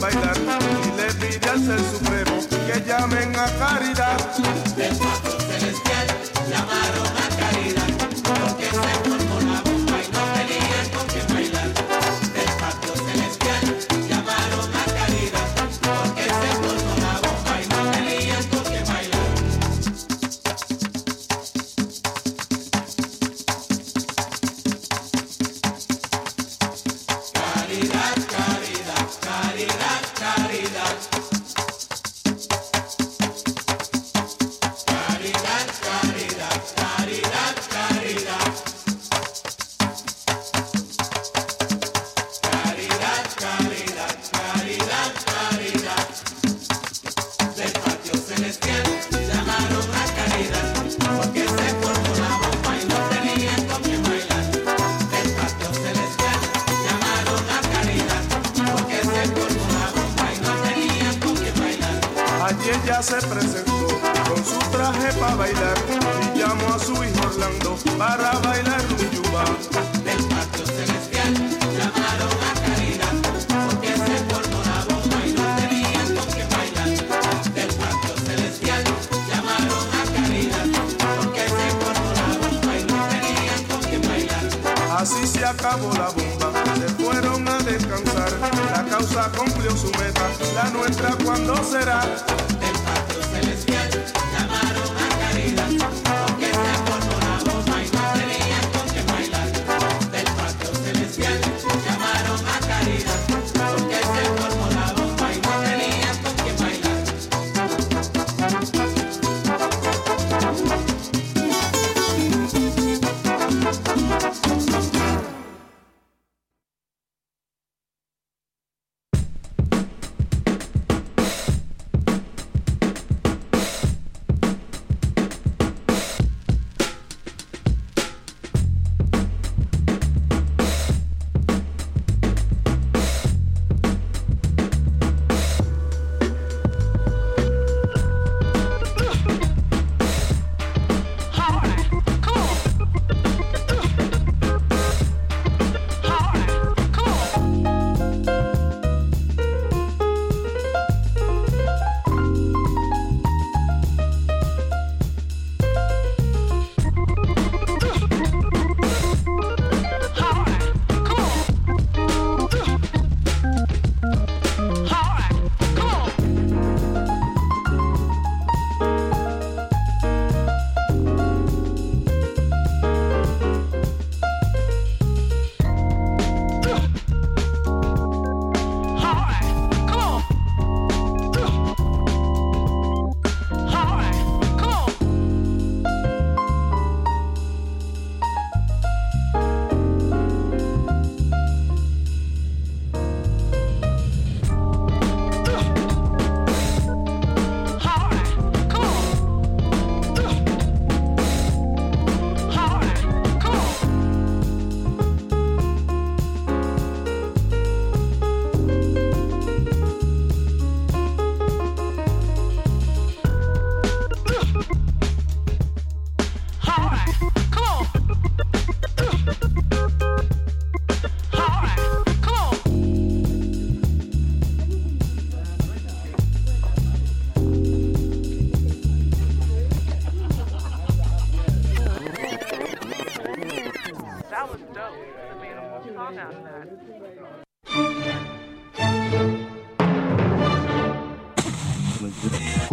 bailar y le pide al ser supremo que llamen a caridad.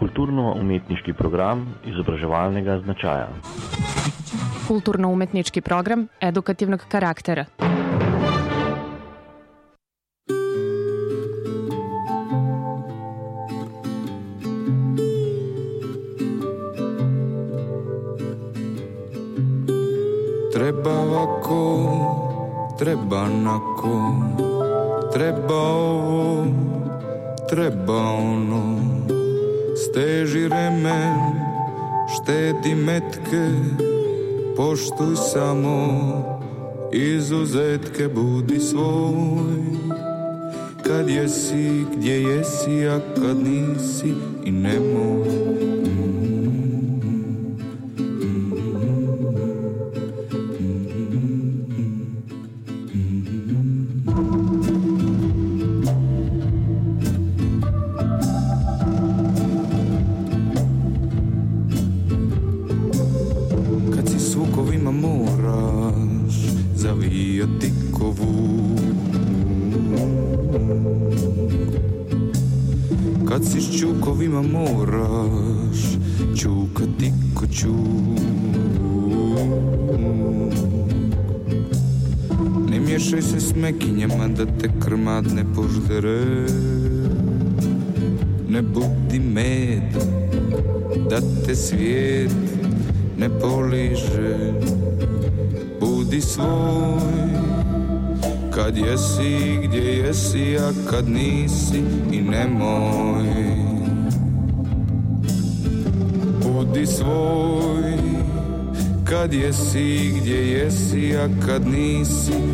Kulturno-umetniški program izobraževalnega značaja. Kulturno-umetniški program edukativnog karaktera. Treba ovako, treba onako, treba ovo, treba ono. Steži remen, štedi metke Poštuj samo izuzetke Budi svoj. Kad jesi, gdje jesi, a kad nisi I nemoj kad nisi i nemoj. Budi svoj Kad jesi gdje jesi A kad nisi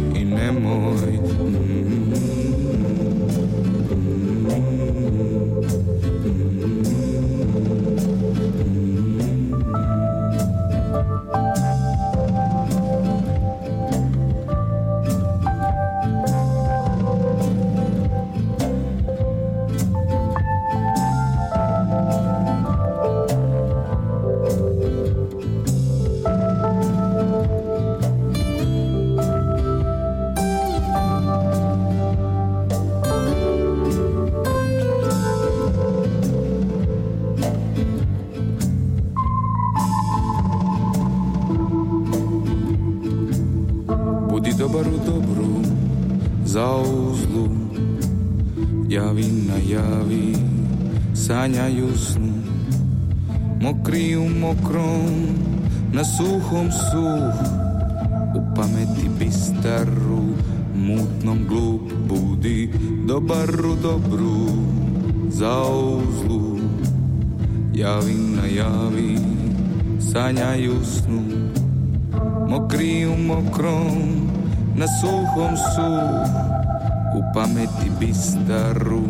pameti bistaru,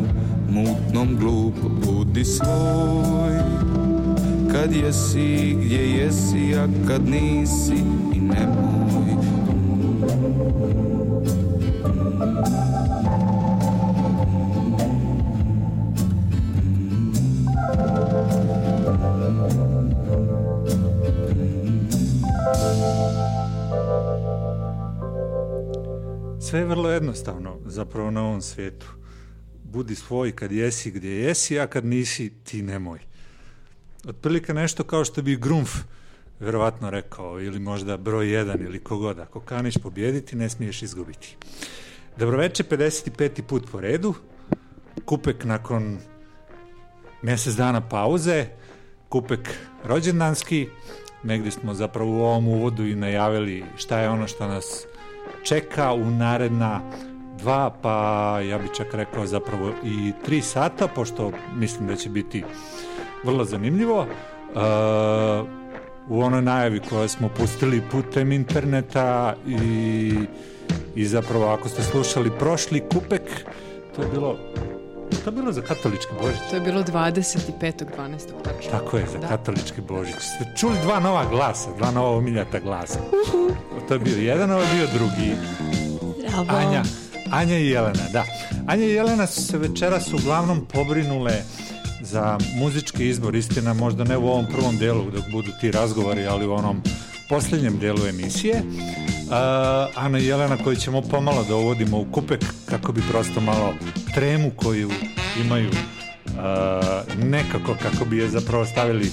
mutnom glup Budi svoj. Kad jesi, gdje jesi, a kad nisi i nemoj svijetu. Budi svoj kad jesi gdje jesi, a kad nisi ti nemoj. Otprilike nešto kao što bi Grumf verovatno rekao, ili možda broj jedan ili kogod. Ako kaniš pobjediti, ne smiješ izgubiti. Dobroveče, 55. put po redu. Kupek nakon mjesec dana pauze. Kupek rođendanski. Negdje smo zapravo u ovom uvodu i najavili šta je ono što nas čeka u naredna dva, pa ja bi čak rekao zapravo i tri sata, pošto mislim da će biti vrlo zanimljivo. Uh, u onoj najavi koje smo pustili putem interneta i, i zapravo ako ste slušali prošli kupek, to je bilo to je bilo za katolički Božić. To je bilo 25.12. tačno. Tako je, za Da. katolički Božić. Ste čuli dva nova glasa, dva nova omiljata glasa. To je bio jedan, ovo je bio drugi. Bravo. Anja, Anja i Jelena, da. Anja i Jelena su se večeras uglavnom pobrinule za muzički izbor, istina možda ne u ovom prvom delu dok budu ti razgovori, ali u onom posljednjem delu emisije. Uh, Ana i Jelena koju ćemo pomalo da uvodimo u kupek kako bi prosto malo tremu koju imaju uh, nekako kako bi je zapravo stavili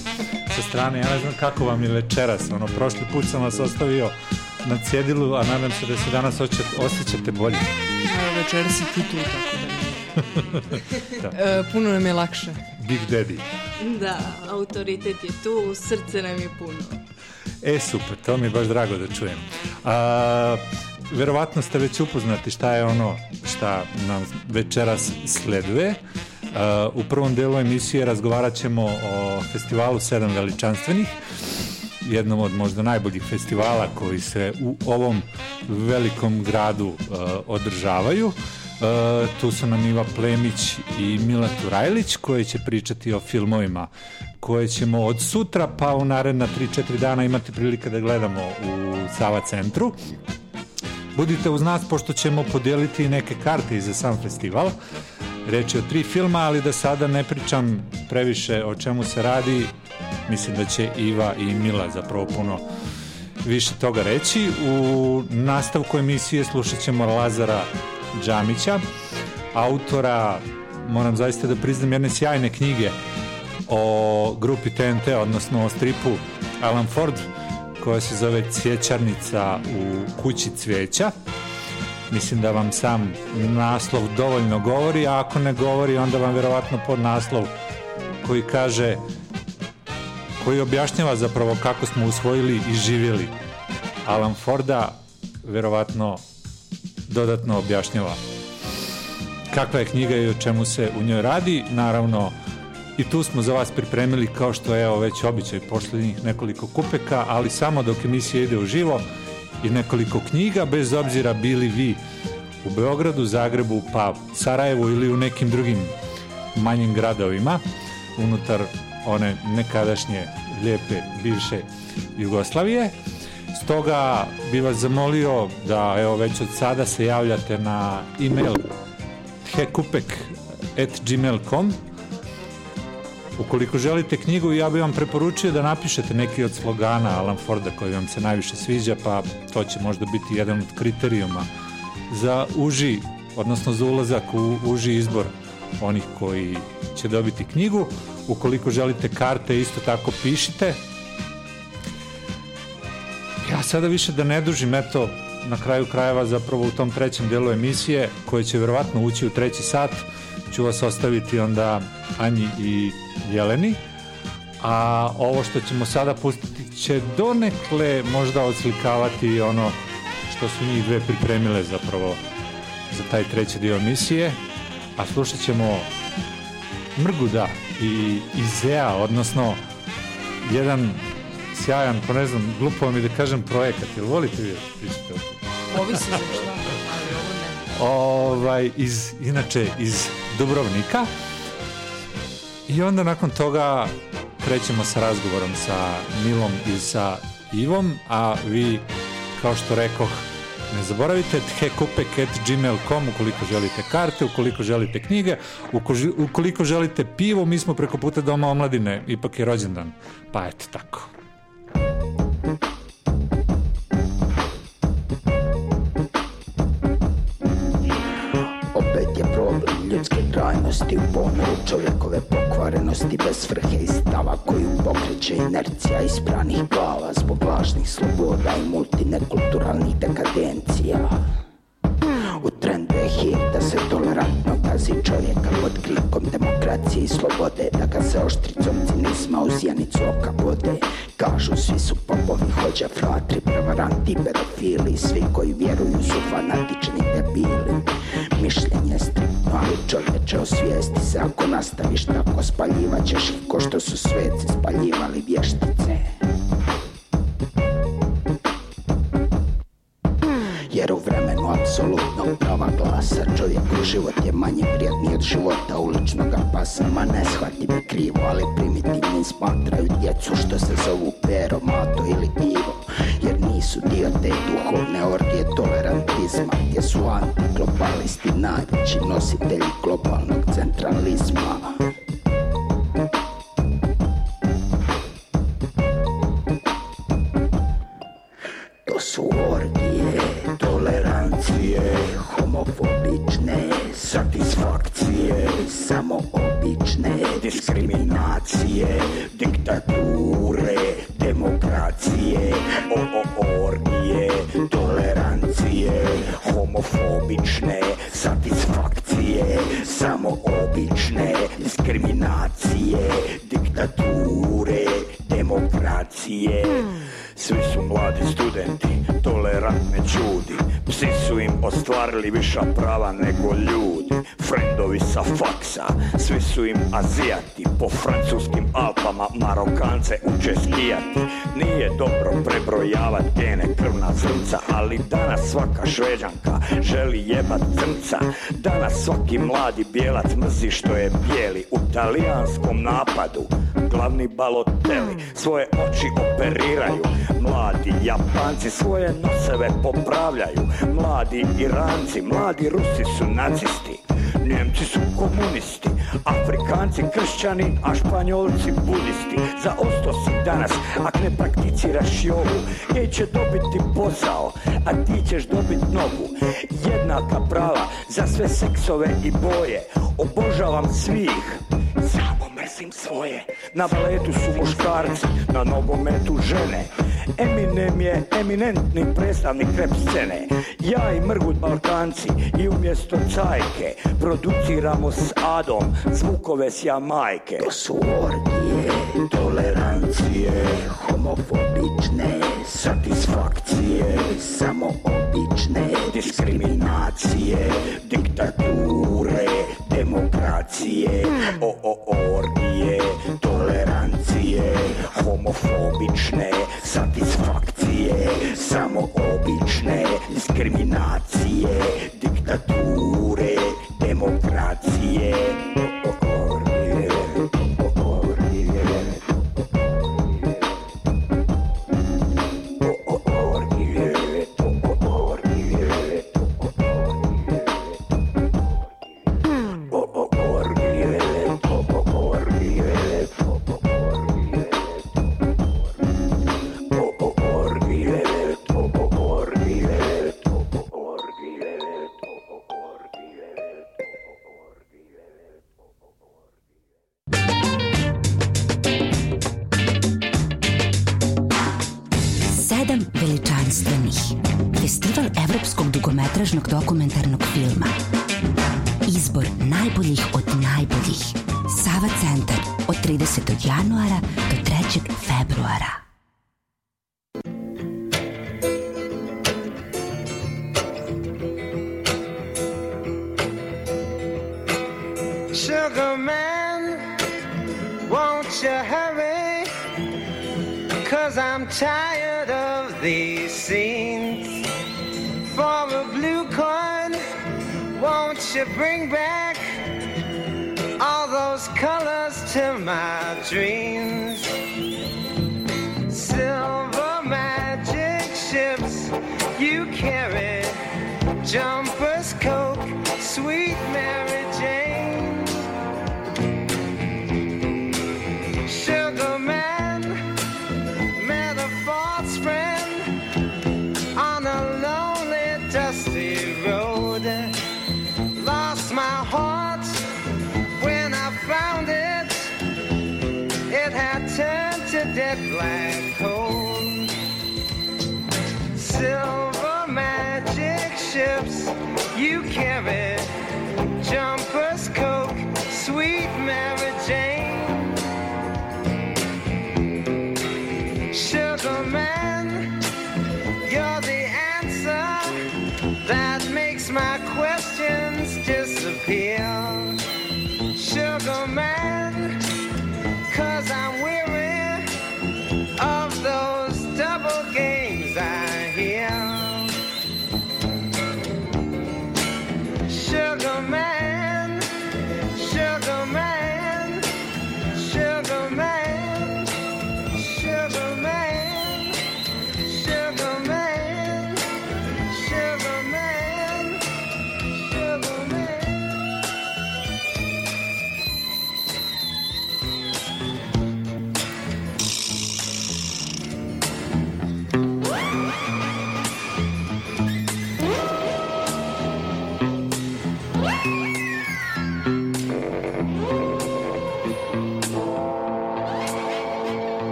sa strane. Ja ne znam kako vam je večeras, ono, prošli put sam vas ostavio na cjedilu, a nadam se da se danas osjećate, bolje. Evo večer si ti tu, tako da Da. E, puno nam je lakše. Big Daddy. Da, autoritet je tu, srce nam je puno. E, super, to mi je baš drago da čujem. A, verovatno ste već upoznati šta je ono šta nam večeras sleduje. u prvom delu emisije razgovarat ćemo o festivalu Sedam veličanstvenih, jednom od možda najboljih festivala koji se u ovom velikom gradu uh, održavaju. Uh, tu su nam Iva Plemić i Mila Turajlić koji će pričati o filmovima koje ćemo od sutra pa u naredna 3-4 dana imati prilike da gledamo u Sava centru. Budite uz nas pošto ćemo podijeliti neke karte za sam festival. Reč je o tri filma, ali da sada ne pričam previše o čemu se radi, mislim da će Iva i Mila zapravo puno više toga reći. U nastavku emisije slušat ćemo Lazara Džamića, autora, moram zaista da priznam, jedne sjajne knjige o grupi TNT, odnosno o stripu Alan Ford, koja se zove Cvjećarnica u kući cvijeća. Mislim da vam sam naslov dovoljno govori, a ako ne govori, onda vam verovatno pod naslov koji kaže koji objašnjava zapravo kako smo usvojili i živjeli Alan Forda, verovatno dodatno objašnjava kakva je knjiga i o čemu se u njoj radi. Naravno, i tu smo za vas pripremili, kao što je evo već običaj, posljednjih nekoliko kupeka, ali samo dok emisija ide u živo i nekoliko knjiga, bez obzira bili vi u Beogradu, Zagrebu, pa Sarajevu ili u nekim drugim manjim gradovima unutar one nekadašnje lijepe bivše Jugoslavije. Stoga bi vas zamolio da evo već od sada se javljate na e-mail hekupek.gmail.com Ukoliko želite knjigu, ja bih vam preporučio da napišete neki od slogana Alan Forda koji vam se najviše sviđa, pa to će možda biti jedan od kriterijuma za uži, odnosno za ulazak u uži izbor onih koji će dobiti knjigu. Ukoliko želite karte, isto tako pišite. Ja sada više da ne dužim, eto, na kraju krajeva zapravo u tom trećem delu emisije, koje će verovatno ući u treći sat, ću vas ostaviti onda Anji i Jeleni. A ovo što ćemo sada pustiti će donekle možda odslikavati ono što su njih dve pripremile zapravo za taj treći dio emisije. A slušat ćemo Mrguda i Izea, odnosno jedan sjajan, pa ne znam, glupo mi da kažem projekat. Jel volite vi pričati o tom? Ovisi za šta, ali ovo ne. Ovaj, iz, inače iz Dubrovnika. I onda nakon toga krećemo sa razgovorom sa Milom i sa Ivom, a vi, kao što rekoh, ne zaboravite hekupek.gmail.com ukoliko želite karte, ukoliko želite knjige, ukoliko želite pivo, mi smo preko puta Doma omladine, ipak je rođendan. Pa eto tako. Trajnosti u ponoru čovjekove pokvarenosti bez svrhe i stava koju pokreće inercija ispranih glava zbog lažnih sloboda i multinekulturalnih dekadencija. U trendu je hir da se tolerantno gazi čovjeka pod krikom demokracije i slobode Da ga se oštricom cinizma u sjenicu oka vode Kažu svi su popovi, hođa, fratri, prevaranti, pedofili Svi koji vjeruju su fanatični debili Mišljenje ali čovječe osvijesti se. Ako nastaviš tako spaljivat ćeš ko što su sveci spaljivali vještice. Jer u vremenu apsolutnog prava glasa Čovjekov život je manje vrijedniji od života uličnog pasa. Ma ne shvati me krivo, ali primitivni smatraju djecu Što se zovu pero, mato ili Jer nisu dio te duhovne orgije tolerantizma Gdje su antiglobalisti najveći nositelji globalnog centralizma viša prava nego ljudi Frendovi sa faksa, svi su im azijati Po francuskim Alpama Marokance uče skijati Nije dobro prebrojavati gene krvna zrnca Ali danas svaka šveđanka želi jebat crnca. Danas svaki mladi bijelac mrzi što je bijeli U talijanskom napadu glavni baloteli. Svoje oči operiraju. Mladi Japanci svoje noseve popravljaju. Mladi Iranci, mladi Rusi su nacisti. Njemci su komunisti, Afrikanci kršćani, a Španjolci budisti. Za osto si danas, ak ne prakticiraš jogu Jej će dobiti posao, a ti ćeš dobit nogu. Jednaka prava za sve seksove i boje. Obožavam svih, samo mrzim svoje Na baletu su muškarci, na nogometu žene. Eminem je eminentni predstavnik rap scene. Ja i Mrgut Balkanci i umjesto cajke Produciramo s Adom zvukove s Jamajke. To su orgije, tolerancije, homofobične satisfakcije, samo obične diskriminacije, diktature, demokracije, o, o, homofobične satisfakcije, samo obične diskriminacije, diktature, demokracije, dead black coal. Silver magic ships you carry, jumpers,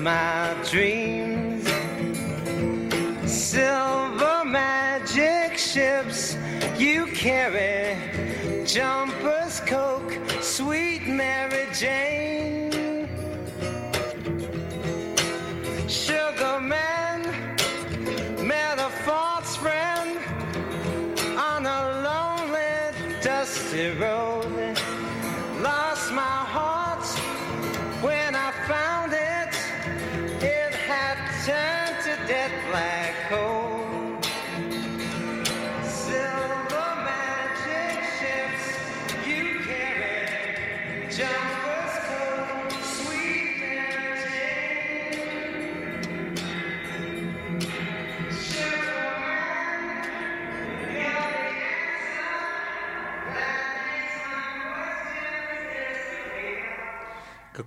my dreams? Silver magic ships you carry, jumpers, coke, sweet Mary Jane. Sugar man met a false friend on a lonely, dusty road.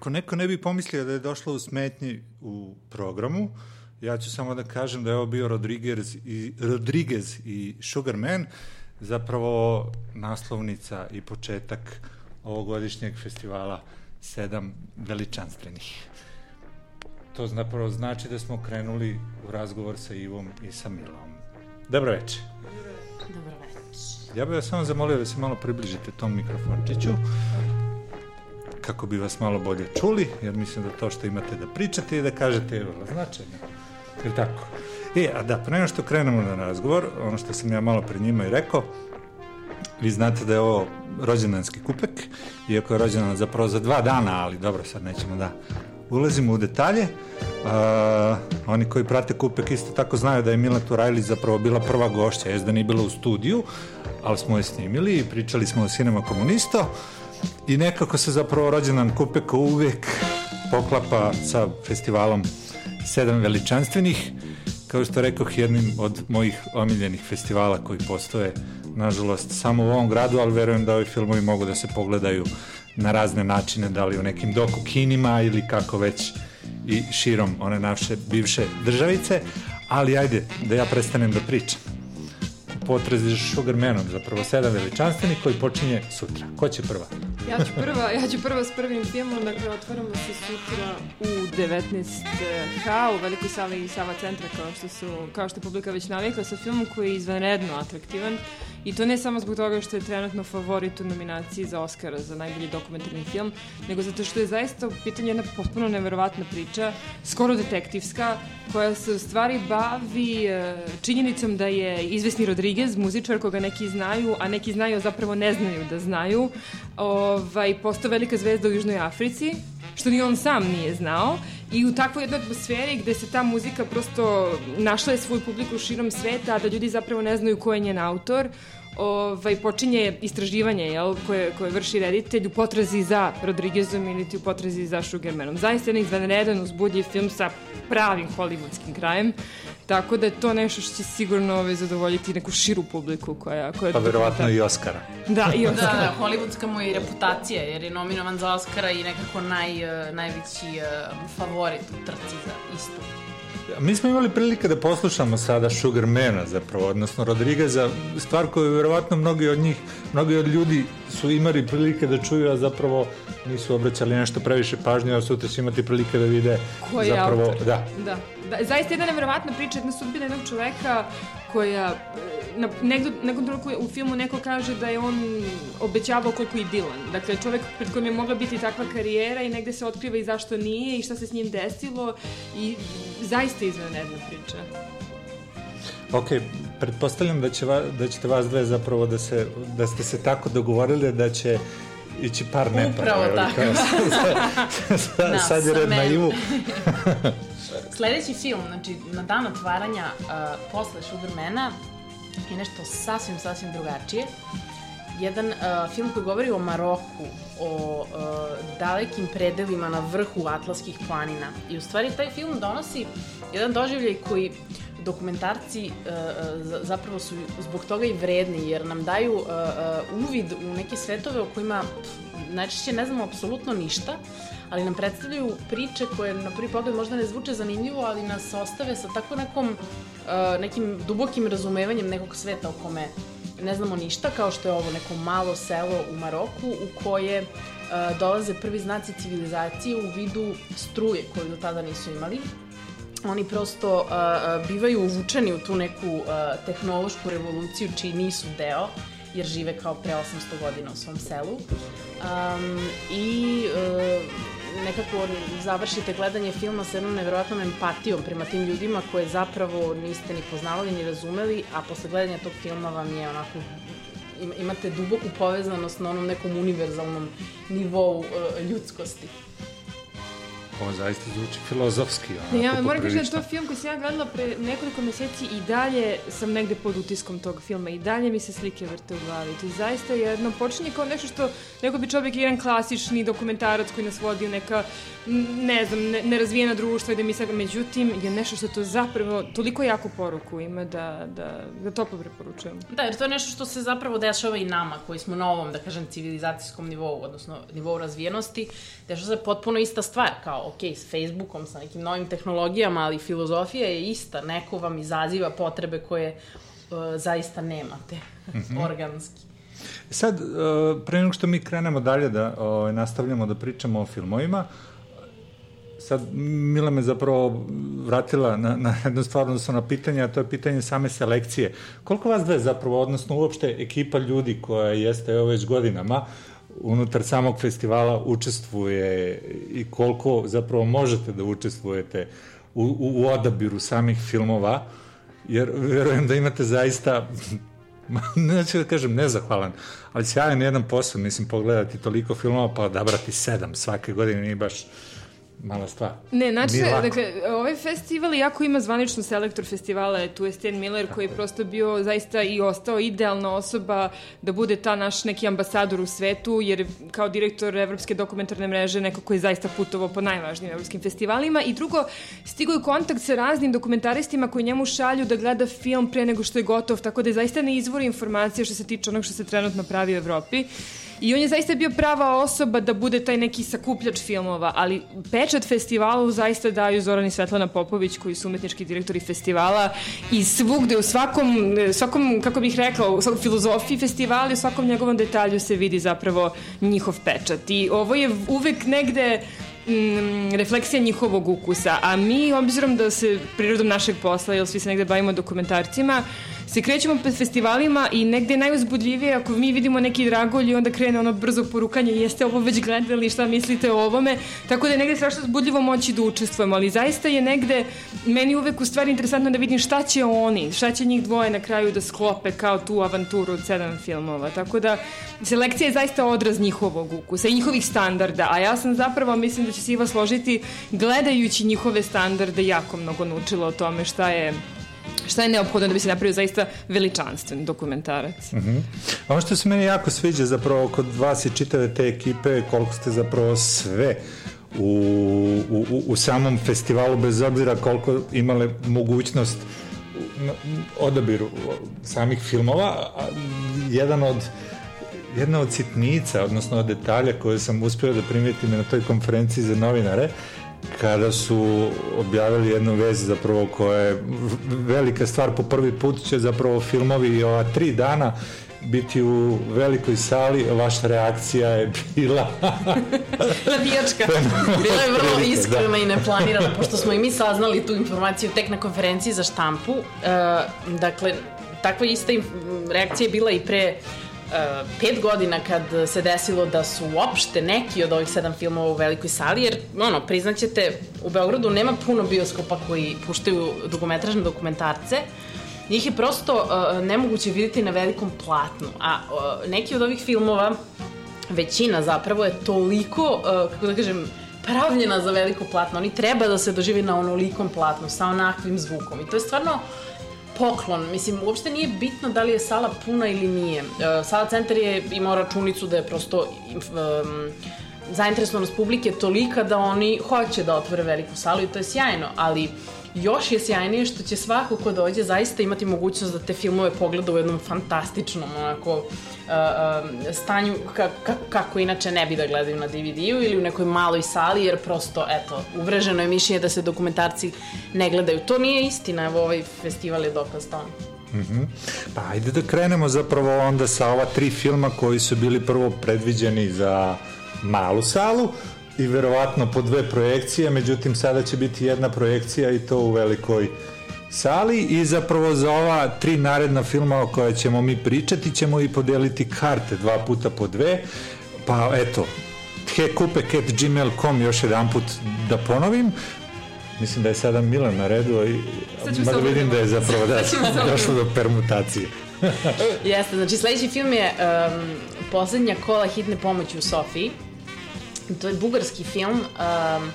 Kako neko ne bi pomislio da je došlo u smetnji u programu, ja ću samo da kažem da je ovo bio Rodriguez i, Rodriguez i Sugarman, zapravo naslovnica i početak ovogodišnjeg festivala sedam veličanstvenih. To zapravo znači da smo krenuli u razgovor sa Ivom i sa Milom. Dobro večer. Dobro večer. Ja bih vas samo zamolio da se malo približite tom mikrofončiću kako bi vas malo bolje čuli, jer mislim da to što imate da pričate i da kažete je vrlo značajno. Je li tako? E, a da, pre nego što krenemo na razgovor, ono što sam ja malo pred njima i rekao, vi znate da je ovo rođendanski kupek, iako je rođendan zapravo za dva dana, ali dobro, sad nećemo da ulazimo u detalje. Uh, oni koji prate kupek isto tako znaju da je Mila Turajli zapravo bila prva gošća, jes da nije bila u studiju, ali smo je snimili i pričali smo o Cinema Komunisto i nekako se zapravo rođendan kupeka uvek poklapa sa festivalom sedam veličanstvenih, kao što rekoh, jednim od mojih omiljenih festivala koji postoje, nažalost, samo u ovom gradu, ali verujem da ovi filmovi mogu da se pogledaju na razne načine, da li u nekim doku kinima ili kako već i širom one naše bivše državice, ali ajde, da ja prestanem da pričam. Potrezi za Sugarmanom, zapravo sedam veličanstvenih koji počinje sutra. Ko će prva? Ja ću prva, ja ću prva s prvim filmom, dakle otvaramo se sutra u 19H u Velikoj sali Sava centra kao što su, kao što je publika već navikla sa filmom koji je izvanredno atraktivan i to ne samo zbog toga što je trenutno favorit u nominaciji za Oscara za najbolji dokumentarni film, nego zato što je zaista u pitanju jedna potpuno neverovatna priča, skoro detektivska, koja se u stvari bavi e, činjenicom da je izvesni Rodriguez, muzičar koga neki znaju, a neki znaju, a zapravo ne znaju da znaju, ovaj, postao velika zvezda u Južnoj Africi, što ni on sam nije znao i u takvoj jednoj atmosferi gde se ta muzika prosto našla je svoju publiku širom sveta, a da ljudi zapravo ne znaju ko je njen autor, ovaj, počinje istraživanje jel, koje, koje vrši reditelj u potrazi za Rodriguezom ili ti u potrazi za Sugarmanom. Zaista jedan izvanredan uzbudljiv film sa pravim hollywoodskim krajem, tako da je to nešto što će sigurno ovaj, zadovoljiti neku širu publiku koja... koja Pa verovatno i Oscara. Da, i Da, Oscara. da, hollywoodska mu je i reputacija, jer je nominovan za Oscara i nekako naj, eh, najveći eh, favorit u trci za istu. Mi smo imali prilike da poslušamo sada Sugarmana zapravo, odnosno Rodrigueza, stvar koju verovatno mnogi od njih, mnogi od ljudi su imali prilike da čuju, a zapravo nisu obraćali nešto previše pažnje, a sutra će imati prilike da vide Ko je zapravo, autor? da, da. Da, zaista jedna neverovatna priča, jedna sudbina jednog čoveka koja e, na negdje, nekom trenutku u filmu neko kaže da je on obećavao koliko i Dylan. Dakle, čovek pred kojim je mogla biti takva karijera i negde se otkriva i zašto nije i šta se s njim desilo i zaista izvanredna priča. Ok, pretpostavljam da, će va, da ćete vas dve zapravo da, se, da ste se tako dogovorili da će ići par nepa. Upravo tako. kao sa- sa- Da, sad je red na. Ivu. Sledeći film, znači na dan otvaranja uh, posle Sugarmana je nešto sasvim, sasvim drugačije. Jedan uh, film koji govori o Maroku, o uh, dalekim predelima na vrhu Atlaskih planina. I u stvari taj film donosi jedan doživljaj koji dokumentarci uh, uh, zapravo su zbog toga i vredni, jer nam daju uh, uh, uvid u neke svetove o kojima najčešće ne znamo apsolutno ništa, ali nam predstavljaju priče koje na prvi pogled možda ne zvuče zanimljivo, ali nas ostave sa tako nekom, uh, nekim dubokim razumevanjem nekog sveta o kome ne znamo ništa, kao što je ovo neko malo selo u Maroku u koje uh, dolaze prvi znaci civilizacije u vidu struje koju do tada nisu imali oni prosto uh, bivaju uvučeni u tu neku uh, tehnološku revoluciju čiji nisu deo, jer žive kao pre 800 godina u svom selu. Um, I uh, nekako završite gledanje filma sa jednom nevjerojatnom empatijom prema tim ljudima koje zapravo niste ni poznavali ni razumeli, a posle gledanja tog filma vam je onako imate duboku povezanost na onom nekom univerzalnom nivou uh, ljudskosti. Ovo zaista zvuči filozofski. Onako, ja moram kaži da je to film koji sam ja gledala pre nekoliko meseci i dalje sam negde pod utiskom tog filma i dalje mi se slike vrte u glavi. To je zaista jedno, počinje kao nešto što neko bi čovjek jedan klasični dokumentarac koji nas vodi u neka, ne znam, ne, nerazvijena društva i da mi sad, međutim, je nešto što to zapravo toliko jaku poruku ima da, da, da toplo preporučujem. Da, jer to je nešto što se zapravo dešava i nama koji smo na ovom, da kažem, civilizacijskom nivou, odnosno nivou razvijenosti, dešava se potpuno ista stvar, kao ok, s Facebookom, sa nekim novim tehnologijama, ali filozofija je ista. Neko vam izaziva potrebe koje uh, zaista nemate, mm -hmm. organski. Sad, uh, pre nego što mi krenemo dalje da uh, nastavljamo da pričamo o filmovima, sad Mila me zapravo vratila na, na jednu stvar, odnosno na pitanje, a to je pitanje same selekcije. Koliko vas dve zapravo, odnosno uopšte ekipa ljudi koja jeste evo već godinama, unutar samog festivala učestvuje i koliko zapravo možete da učestvujete u, u, u odabiru samih filmova, jer verujem da imate zaista neću da kažem nezahvalan, ali sjajan jedan posao, mislim, pogledati toliko filmova pa odabrati sedam svake godine nije baš mala stvar. Ne, znači, dakle, ovaj festival jako ima zvanično selektor festivala, tu je Stan Miller koji je prosto bio zaista i ostao idealna osoba da bude ta naš neki ambasador u svetu, jer kao direktor Evropske dokumentarne mreže neko koji je zaista putovao po najvažnijim evropskim festivalima i drugo, stigao je kontakt sa raznim dokumentaristima koji njemu šalju da gleda film pre nego što je gotov, tako da je zaista ne izvori informacije što se tiče onog što se trenutno pravi u Evropi. I on je zaista bio prava osoba da bude taj neki sakupljač filmova, ali pečat festivalu zaista daju Zoran i Svetlana Popović, koji su umetnički direktori festivala i svugde, u svakom, svakom kako bih rekla, u filozofiji festivala i u svakom njegovom detalju se vidi zapravo njihov pečat. I ovo je uvek negde mm, refleksija njihovog ukusa, a mi, obzirom da se prirodom našeg posla, jer svi se negde bavimo dokumentarcima, se krećemo po festivalima i negde je najuzbudljivije ako mi vidimo neki dragolj i onda krene ono brzo porukanje jeste ovo već gledali, šta mislite o ovome, tako da je negde strašno uzbudljivo moći da učestvujemo, ali zaista je negde meni uvek u stvari interesantno da vidim šta će oni, šta će njih dvoje na kraju da sklope kao tu avanturu od sedam filmova, tako da selekcija je zaista odraz njihovog ukusa i njihovih standarda, a ja sam zapravo, mislim da će se Iva složiti, gledajući njihove standarde jako mnogo naučila o tome šta je šta je neophodno da bi se napravio zaista veličanstven dokumentarac. Uh -huh. Ono što se meni jako sviđa zapravo kod vas i čitave te ekipe, koliko ste zapravo sve u, u, u samom festivalu, bez obzira koliko imale mogućnost odabiru samih filmova, jedan od jedna od sitnica, odnosno od detalja koje sam uspio da primijetim na toj konferenciji za novinare, kada su objavili jednu vez zapravo koja je velika stvar po prvi put će zapravo filmovi i ova tri dana biti u velikoj sali, vaša reakcija je bila... Navijačka. bila je vrlo da. iskrena da. i neplanirana, pošto smo i mi saznali tu informaciju tek na konferenciji za štampu. Uh, dakle, takva ista reakcija je bila i pre uh, pet godina kad se desilo da su uopšte neki od ovih sedam filmova u velikoj sali, jer, ono, priznaćete, u Beogradu nema puno bioskopa koji puštaju dugometražne dokumentarce, njih je prosto uh, nemoguće videti na velikom platnu, a uh, neki od ovih filmova, većina zapravo je toliko, uh, kako da kažem, pravljena za veliko platno. Oni treba da se doživi na onolikom platnu, sa onakvim zvukom. I to je stvarno uh, poklon. Mislim, uopšte nije bitno da li je sala puna ili nije. Uh, sala centar je imao računicu da je prosto um, zainteresovanost publike tolika da oni hoće da otvore veliku salu i to je sjajno, ali još je sjajnije što će svako ko dođe zaista imati mogućnost da te filmove pogleda u jednom fantastičnom onako uh, uh, stanju ka, ka, kako inače ne bi da gledaju na DVD-u ili u nekoj maloj sali jer prosto eto uvreženo je mišljenje da se dokumentarci ne gledaju. To nije istina, evo ovaj festival je dokaz tome. Mm -hmm. Pa ajde da krenemo zapravo onda sa ova tri filma koji su bili prvo predviđeni za malu salu i verovatno po dve projekcije, međutim sada će biti jedna projekcija i to u velikoj sali. I zapravo za ova tri naredna filma o koje ćemo mi pričati ćemo i podeliti karte dva puta po dve. Pa eto hekupe.gmail.com još jedan put da ponovim. Mislim da je sada Milan na redu i mada vidim da je zapravo da, došlo do permutacije. Jeste, znači sledeći film je um, poslednja kola hitne pomoći u Sofiji to je bugarski film um,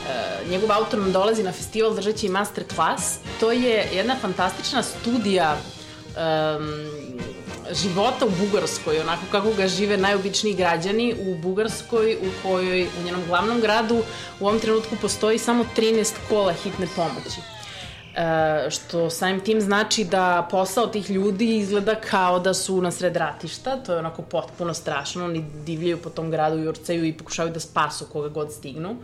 Uh, njegov autor nam dolazi na festival, držat će i master class. To je jedna fantastična studija um, života u Bugarskoj, onako kako ga žive najobičniji građani u Bugarskoj, u kojoj u njenom glavnom gradu u ovom trenutku postoji samo 13 kola hitne pomoći. E, što samim tim znači da posao tih ljudi izgleda kao da su na sred ratišta, to je onako potpuno strašno, oni divljaju po tom gradu i urcaju i pokušavaju da spasu koga god stignu.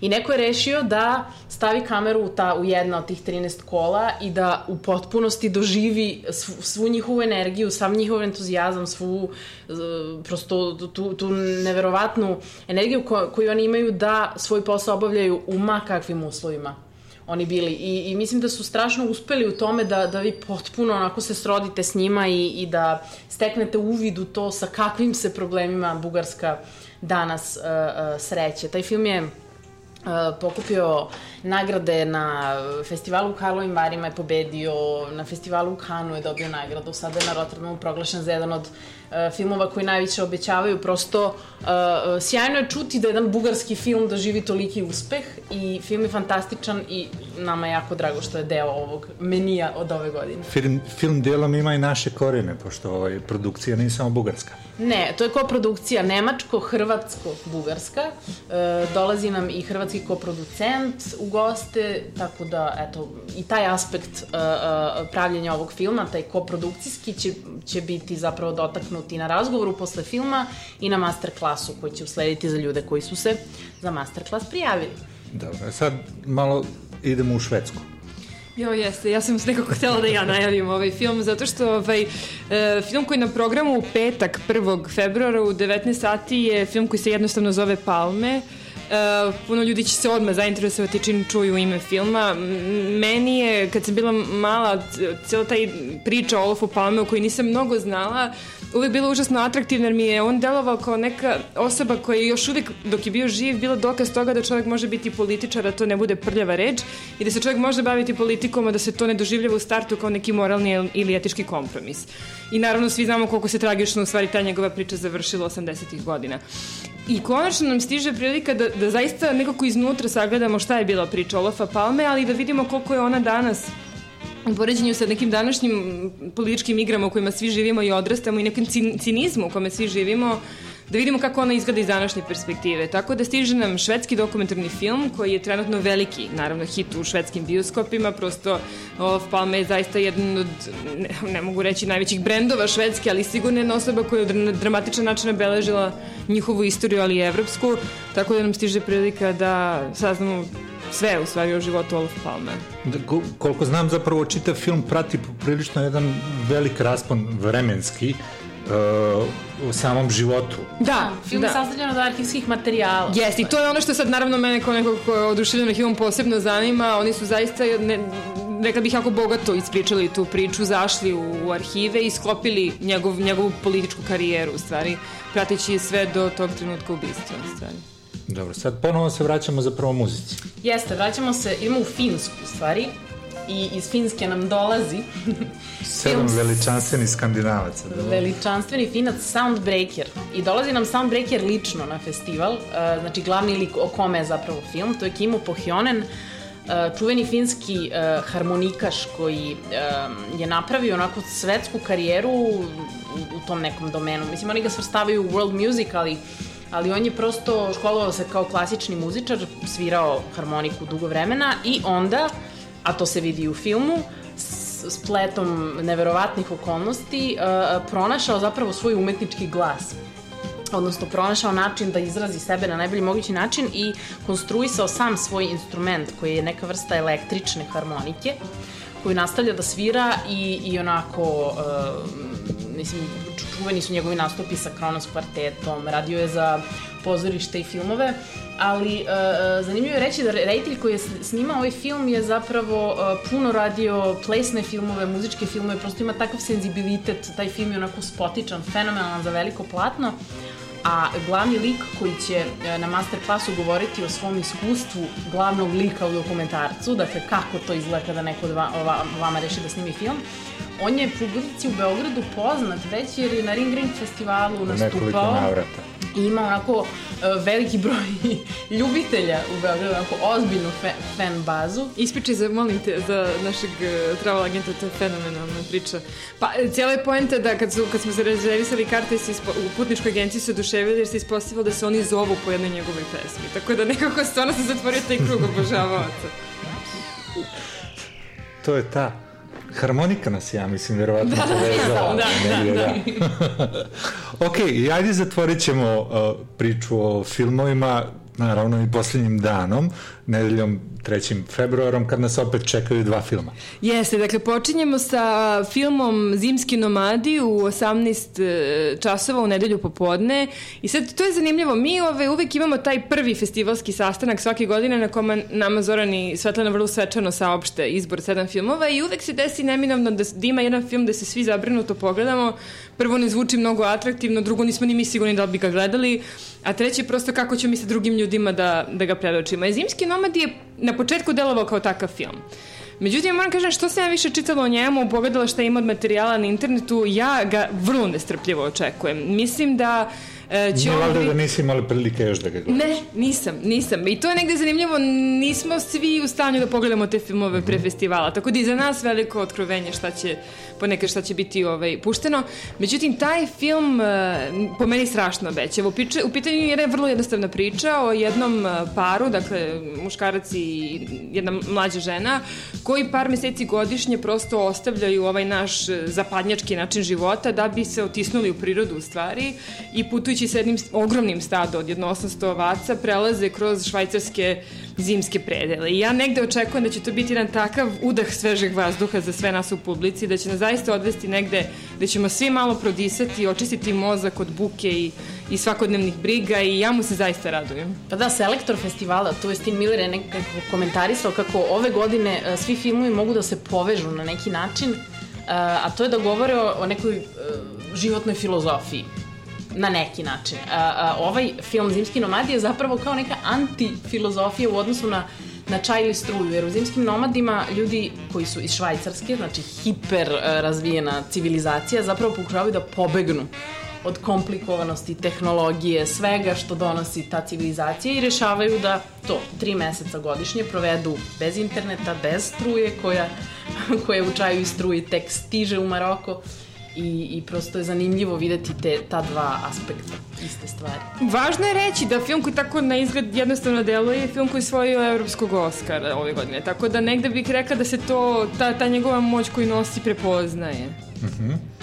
I neko je rešio da stavi kameru u, ta, u jedna od tih 13 kola i da u potpunosti doživi svu, svu njihovu energiju, sav njihov entuzijazam, svu prosto tu, tu neverovatnu energiju ko, koju oni imaju da svoj posao obavljaju u ma kakvim uslovima oni bili. I, I mislim da su strašno uspeli u tome da, da vi potpuno onako se srodite s njima i, i da steknete uvid u to sa kakvim se problemima Bugarska danas uh, uh, sreće. Taj film je uh, pokupio nagrade na festivalu u Karlovim Varima je pobedio, na festivalu u Kanu je dobio nagradu, sada je na Rotterdamu proglašen za jedan od E, filmova koji najviše obećavaju, prosto uh, sjajno je čuti da jedan bugarski film doživi toliki uspeh i film je fantastičan i nama je jako drago što je deo ovog menija od ove godine. Film, film dijelom ima i naše korene, pošto ovaj, produkcija nije samo bugarska. Ne, to je koprodukcija nemačko-hrvatsko-bugarska. E, dolazi nam i hrvatski koproducent u goste, tako da, eto, i taj aspekt e, e, pravljenja ovog filma, taj koprodukcijski, će, će biti zapravo dotaknut i na razgovoru posle filma i na master klasu koji će uslediti za ljude koji su se za master klas prijavili. Dobro, sad malo idemo u Švedsku. Jo, jeste. Ja sam nekako htjela da ja najavim ovaj film, zato što ovaj, e, film koji je na programu u petak, 1. februara u 19 sati je film koji se jednostavno zove Palme. Uh, puno ljudi će se odmah zainteresovati čim čuju ime filma. Meni je, kad sam bila mala, cijela taj priča o Olofu Palme o kojoj nisam mnogo znala, uvek bila užasno atraktivna jer mi je on delovao kao neka osoba koja je još uvek dok je bio živ bila dokaz toga da čovjek može biti političar, a to ne bude prljava reč i da se čovjek može baviti politikom, a da se to ne doživljava u startu kao neki moralni ili etički kompromis. I naravno svi znamo koliko se tragično u stvari ta njegova priča završila 80. godina. I konačno nam stiže prilika da, da zaista nekako iznutra sagledamo šta je bila priča Olofa Palme, ali da vidimo koliko je ona danas u poređenju sa nekim današnjim političkim igrama u kojima svi živimo i odrastamo i nekim cinizmu u kome svi živimo, da vidimo kako ona izgleda iz današnje perspektive. Tako da stiže nam švedski dokumentarni film koji je trenutno veliki, naravno hit u švedskim bioskopima, prosto Olof Palme je zaista jedan od, ne, ne mogu reći najvećih brendova švedske, ali sigurno jedna osoba koja je na dramatičan način obeležila njihovu istoriju, ali i evropsku, tako da nam stiže prilika da saznamo sve u stvari o životu Olof Palme. Da, koliko znam zapravo čitav film prati prilično jedan velik raspon vremenski uh, u samom životu. Da, film da. je sastavljen od arhivskih materijala. Jeste, i to je ono što sad naravno mene kao nekog ko je oduševljen arhivom posebno zanima. Oni su zaista, ne, rekla bih jako bogato ispričali tu priču, zašli u, u arhive i sklopili njegov, njegovu političku karijeru u stvari, prateći sve do tog trenutka ubistva u stvari. Dobro, sad ponovo se vraćamo za prvo muzici. Jeste, vraćamo se, idemo u Finsku u stvari i iz Finske nam dolazi Sedam veličanstveni skandinavaca. Da veličanstveni finac Soundbreaker. I dolazi nam Soundbreaker lično na festival, uh, znači glavni lik o kome je zapravo film, to je Kimo Pohjonen, uh, čuveni finski uh, harmonikaš koji je napravio onako svetsku karijeru u tom nekom domenu. Mislim, oni ga svrstavaju u world music, ali ali on je prosto školovao se kao klasični muzičar, svirao harmoniku dugo vremena i onda a to se vidi u filmu, spletom neverovatnih okolnosti, uh, pronašao zapravo svoj umetnički glas. Odnosno pronašao način da izrazi sebe na najbolji mogući način i konstruisao sam svoj instrument koji je neka vrsta električne harmonike koju nastavlja da svira i, i onako uh, mislim, čuveni su njegovi nastupi sa Kronos kvartetom, radio je za pozorište i filmove, ali uh, zanimljivo je reći da reditelj koji je snimao ovaj film je zapravo uh, puno radio plesne filmove, muzičke filmove, prosto ima takav senzibilitet, taj film je onako spotičan, fenomenalan za veliko platno, a glavni lik koji će na master klasu govoriti o svom iskustvu glavnog lika u dokumentarcu, dakle kako to izgleda kada neko dva, vama reši da snimi film, on je publici u Beogradu poznat već jer je na Ring Ring festivalu nastupao. navrata. I ima onako veliki broj ljubitelja u Beogradu, onako ozbiljnu fe, fan bazu. Ispričaj za, molim te, za našeg e, travel agenta, to je fenomenalna priča. Pa, e, cijela je poenta da kad, su, kad smo zarezervisali karte se ispo, u putničkoj agenciji su oduševili jer se ispostavilo da se oni zovu po jednoj njegovoj pesmi. Tako da nekako stvarno se zatvorio taj krug obožavaoca. To je ta harmonika nas, ja mislim, verovatno da, povezala. Da, da, da. da. ok, i ajde zatvorit ćemo uh, priču o filmovima, naravno i posljednjim danom, nedeljom 3. februarom, kad nas opet čekaju dva filma. Jeste, dakle, počinjemo sa filmom Zimski nomadi u 18 časova u nedelju popodne i sad to je zanimljivo, mi ove, uvek imamo taj prvi festivalski sastanak svake godine na kome nama Zoran i Svetlana vrlo svečano saopšte izbor sedam filmova i uvek se desi neminovno da, da ima jedan film da se svi zabrinuto pogledamo, prvo ne zvuči mnogo atraktivno, drugo nismo ni mi sigurni da bi ga gledali, a treći prosto kako ćemo mi sa drugim ljudima da, da ga predočimo. Zimski nomad je na početku delovao kao takav film. Međutim, moram kažem, što sam ja više čitala o njemu, pogledala šta ima od materijala na internetu, ja ga vrlo nestrpljivo očekujem. Mislim da E, će Nije valjda da nisi imali prilike još da ga gledaš. Ne, nisam, nisam. I to je negde zanimljivo, nismo svi u stanju da pogledamo te filmove pre festivala, tako da i za nas veliko otkrovenje šta će, ponekad šta će biti ovaj, pušteno. Međutim, taj film e, po meni strašno obećava. U, pitanju je vrlo jednostavna priča o jednom e, paru, dakle, muškarac i jedna mlađa žena, koji par meseci godišnje prosto ostavljaju ovaj naš zapadnjački način života da bi se otisnuli u prirodu u stvari i putujući sa jednim ogromnim stadom od jedno 800 ovaca prelaze kroz švajcarske zimske predele. I ja negde očekujem da će to biti jedan takav udah svežeg vazduha za sve nas u publici, da će nas zaista odvesti negde da ćemo svi malo prodisati, očistiti mozak od buke i, i svakodnevnih briga i ja mu se zaista radujem. Pa da, selektor festivala, to je Steve Miller je nekako komentarisao kako ove godine uh, svi filmovi mogu da se povežu na neki način, uh, a to je da govore o, nekoj uh, životnoj filozofiji na neki način. A, a, ovaj film Zimski nomadi je zapravo kao neka antifilozofija u odnosu na na čaj ili struju, jer u zimskim nomadima ljudi koji su iz Švajcarske, znači hiper razvijena civilizacija, zapravo pokušavaju da pobegnu od komplikovanosti, tehnologije, svega što donosi ta civilizacija i rešavaju da to tri meseca godišnje provedu bez interneta, bez struje koja, koja u čaju i struji tek stiže u Maroko i, i prosto je zanimljivo videti te, ta dva aspekta iste stvari. Važno je reći da film koji tako na izgled jednostavno deluje je film koji je svojio Evropskog Oscara ove godine, tako da negde bih rekla da se to, ta, ta njegova moć koju nosi prepoznaje. Mhm. Mm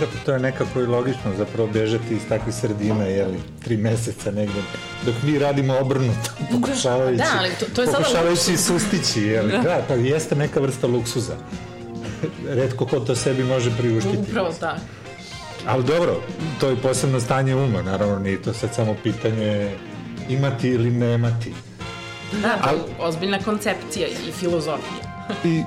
Da, pa to je nekako i logično zapravo bežati iz takvih sredina, jeli, tri meseca negde, dok mi radimo obrnuto, pokušavajući, da, ali to, to je pokušavajući sada sustići, jeli, da. da, pa jeste neka vrsta luksuza redko ko to sebi može priuštiti. Upravo tako. Ali dobro, to je posebno stanje uma, naravno nije to sad samo pitanje imati ili nemati. Da, to je ozbiljna koncepcija i filozofija. I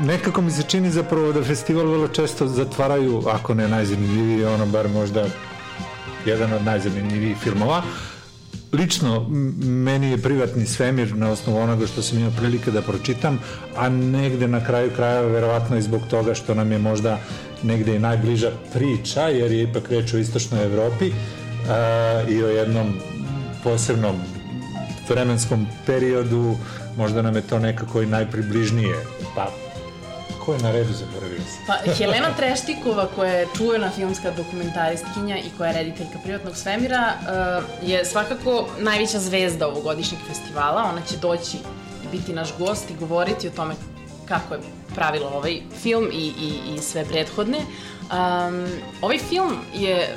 nekako mi se čini zapravo da festival vrlo često zatvaraju, ako ne najzanimljiviji, ono bar možda jedan od najzanimljivijih filmova, lično meni je privatni svemir na osnovu onoga što sam imao prilike da pročitam, a negde na kraju krajeva verovatno i zbog toga što nam je možda negde i najbliža priča, jer je ipak reč o istočnoj Evropi a, i o jednom posebnom vremenskom periodu, možda nam je to nekako i najpribližnije, pa ko je na redu, zaboravio sam. Pa, Helena Treštikova, koja je čuvena filmska dokumentaristkinja i koja je rediteljka privatnog svemira, uh, je svakako najveća zvezda ovogodišnjeg festivala. Ona će doći biti naš gost i govoriti o tome kako je pravilo ovaj film i, i, i sve prethodne. Um, ovaj film je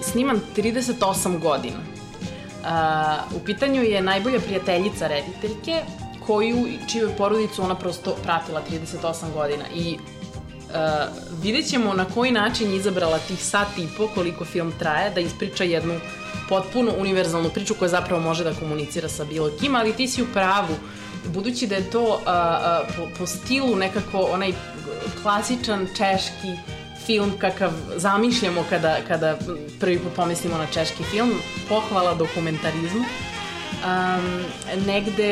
sniman 38 godina. Uh, u pitanju je najbolja prijateljica rediteljke, koju, čiju je porodicu ona prosto pratila 38 godina i uh, vidjet ćemo na koji način je izabrala tih sat i po koliko film traje da ispriča jednu potpuno univerzalnu priču koja zapravo može da komunicira sa bilo kim, ali ti si u pravu budući da je to uh, uh, po, po stilu nekako onaj klasičan češki film kakav zamišljamo kada, kada prvi put pomislimo na češki film, pohvala dokumentarizmu. Um, negde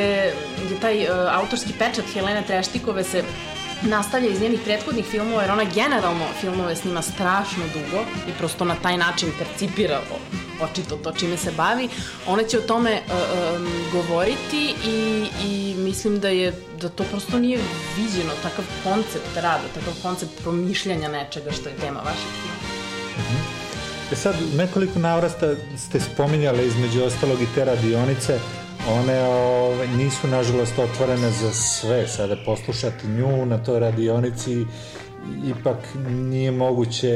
je taj uh, autorski pečat Helene Treštikove se nastavlja iz njenih prethodnih filmova, jer ona generalno filmove snima strašno dugo i prosto na taj način percipira očito to čime se bavi. Ona će o tome um, govoriti i, i mislim da je da to prosto nije viđeno, takav koncept rada, takav koncept promišljanja nečega što je tema vašeg filma. E sad, nekoliko navrasta ste spominjali između ostalog i te radionice, one ove, nisu nažalost otvorene za sve. Sada poslušati nju na toj radionici ipak nije moguće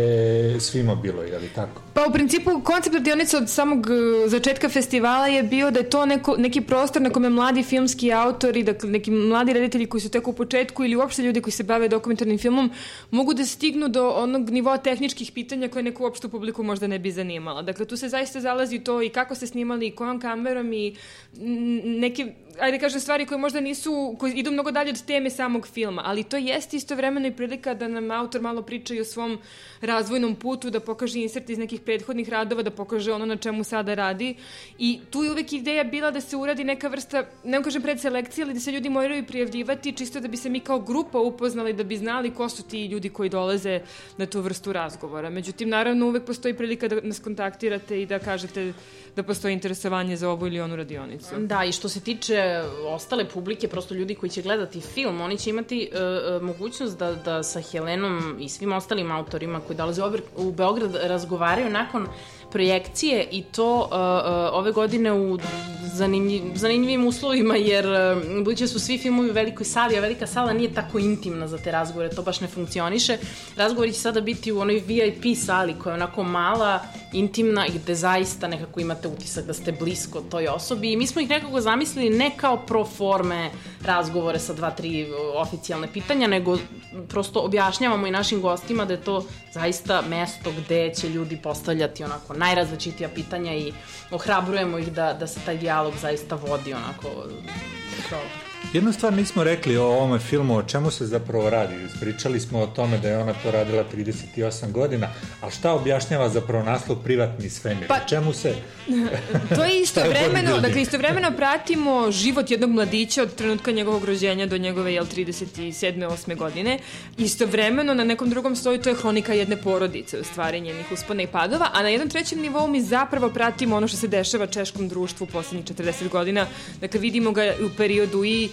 svima bilo, je li tako? Pa u principu koncept radionice od samog uh, začetka festivala je bio da je to neko, neki prostor na kome mladi filmski autori, dakle neki mladi reditelji koji su tek u početku ili uopšte ljudi koji se bave dokumentarnim filmom mogu da stignu do onog nivoa tehničkih pitanja koje neku uopštu publiku možda ne bi zanimala. Dakle, tu se zaista zalazi to i kako ste snimali i kojom kamerom i neke ajde kažem, stvari koje možda nisu, koje idu mnogo dalje od teme samog filma, ali to jeste istovremeno i prilika da nam autor malo priča i o svom razvojnom putu, da pokaže insert iz nekih prethodnih radova, da pokaže ono na čemu sada radi. I tu je uvek ideja bila da se uradi neka vrsta, ne kažem predselekcije, ali da se ljudi moraju prijavljivati čisto da bi se mi kao grupa upoznali, da bi znali ko su ti ljudi koji dolaze na tu vrstu razgovora. Međutim, naravno, uvek postoji prilika da nas kontaktirate i da kažete da postoji interesovanje za ovu ili onu radionicu. Da, i što se tiče ostale publike, prosto ljudi koji će gledati film, oni će imati uh, mogućnost da, da sa Helenom i svim ostalim autorima koji dolaze u Beograd razgovaraju nakon projekcije i to uh, uh, ove godine u zanimljiv, zanimljivim uslovima jer uh, budući su svi filmovi u velikoj sali, a velika sala nije tako intimna za te razgovore, to baš ne funkcioniše. Razgovori će sada biti u onoj VIP sali koja je onako mala, intimna i gde zaista nekako imate utisak da ste blisko toj osobi i mi smo ih nekako zamislili ne kao pro forme razgovore sa dva, tri oficijalne pitanja, nego prosto objašnjavamo i našim gostima da je to zaista mesto gde će ljudi postavljati onako najrazličitija pitanja i ohrabrujemo ih da, da se taj dijalog zaista vodi onako Jednu stvar nismo rekli o ovome filmu, o čemu se zapravo radi. Pričali smo o tome da je ona to radila 38 godina, ali šta objašnjava zapravo naslov privatni svemir? Pa, čemu se... to je istovremeno, dakle istovremeno pratimo život jednog mladića od trenutka njegovog rođenja do njegove, jel, 37. 8. godine. Istovremeno na nekom drugom stoju to je hronika jedne porodice, u stvari njenih uspona i padova, a na jednom trećem nivou mi zapravo pratimo ono što se dešava češkom društvu u poslednjih 40 godina. Dakle, vidimo ga u periodu i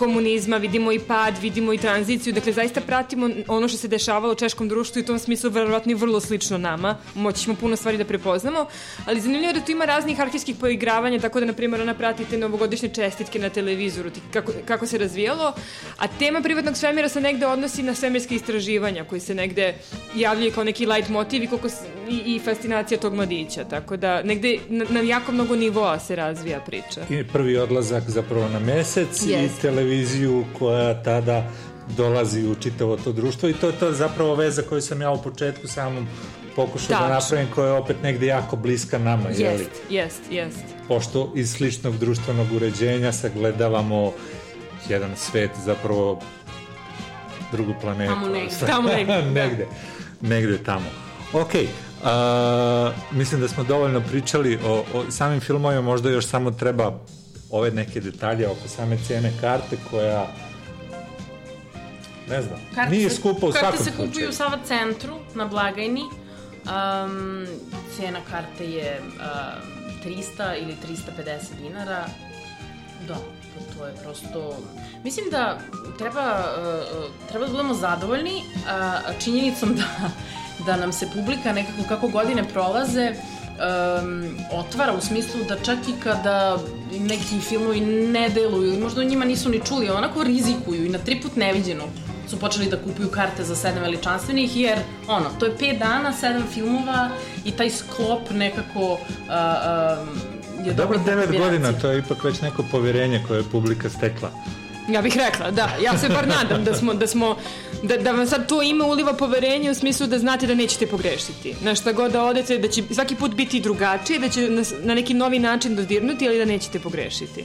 komunizma, vidimo i pad, vidimo i tranziciju, dakle zaista pratimo ono što se dešavalo u češkom društvu i u tom smislu verovatno i vrlo slično nama, moći ćemo puno stvari da prepoznamo, ali zanimljivo je da tu ima raznih arhivskih poigravanja, tako da na primjer ona prati te novogodišnje čestitke na televizoru, kako, kako se razvijalo, a tema privatnog svemira se negde odnosi na svemirske istraživanja koji se negde javljaju kao neki light motiv i, koliko, i, i fascinacija tog mladića, tako da negde na, na jako mnogo nivoa se razvija priča. I prvi odlazak zapravo na mesec yes. i televiziju koja tada dolazi u čitavo to društvo i to je to zapravo veza koju sam ja u početku samom pokušao Tačno. da napravim koja je opet negde jako bliska nama. Jest, jeli? jest, jest. Pošto iz sličnog društvenog uređenja sagledavamo jedan svet zapravo drugu planetu. Tamo negde. Tamo negde. negde, da. negde tamo. Ok, Uh, mislim da smo dovoljno pričali o, o samim filmovima, možda još samo treba ove neke detalje oko same cene karte koja ne znam, karte nije skupa u svakom slučaju. Karte se kupuju u Sava centru na blagajni. Um, cena karte je uh, 300 ili 350 dinara. Da, to je prosto... Mislim da treba, uh, treba da budemo zadovoljni uh, činjenicom da, da nam se publika nekako kako godine prolaze uh, um, otvara u smislu da čak i kada neki filmovi ne deluju ili možda o njima nisu ni čuli, onako rizikuju i na tri put neviđeno su počeli da kupuju karte za sedam veličanstvenih, jer ono, to je pet dana, sedam filmova i taj sklop nekako uh, um, je Dobro, devet godina, to je ipak već neko poverenje koje je publika stekla. Ja bih rekla, da. Ja se bar nadam da smo, da smo, da, da vam sad to ime uliva poverenje u smislu da znate da nećete pogrešiti. Na šta god da odete, da će svaki put biti drugačije, da će nas na neki novi način dodirnuti, ali da nećete pogrešiti.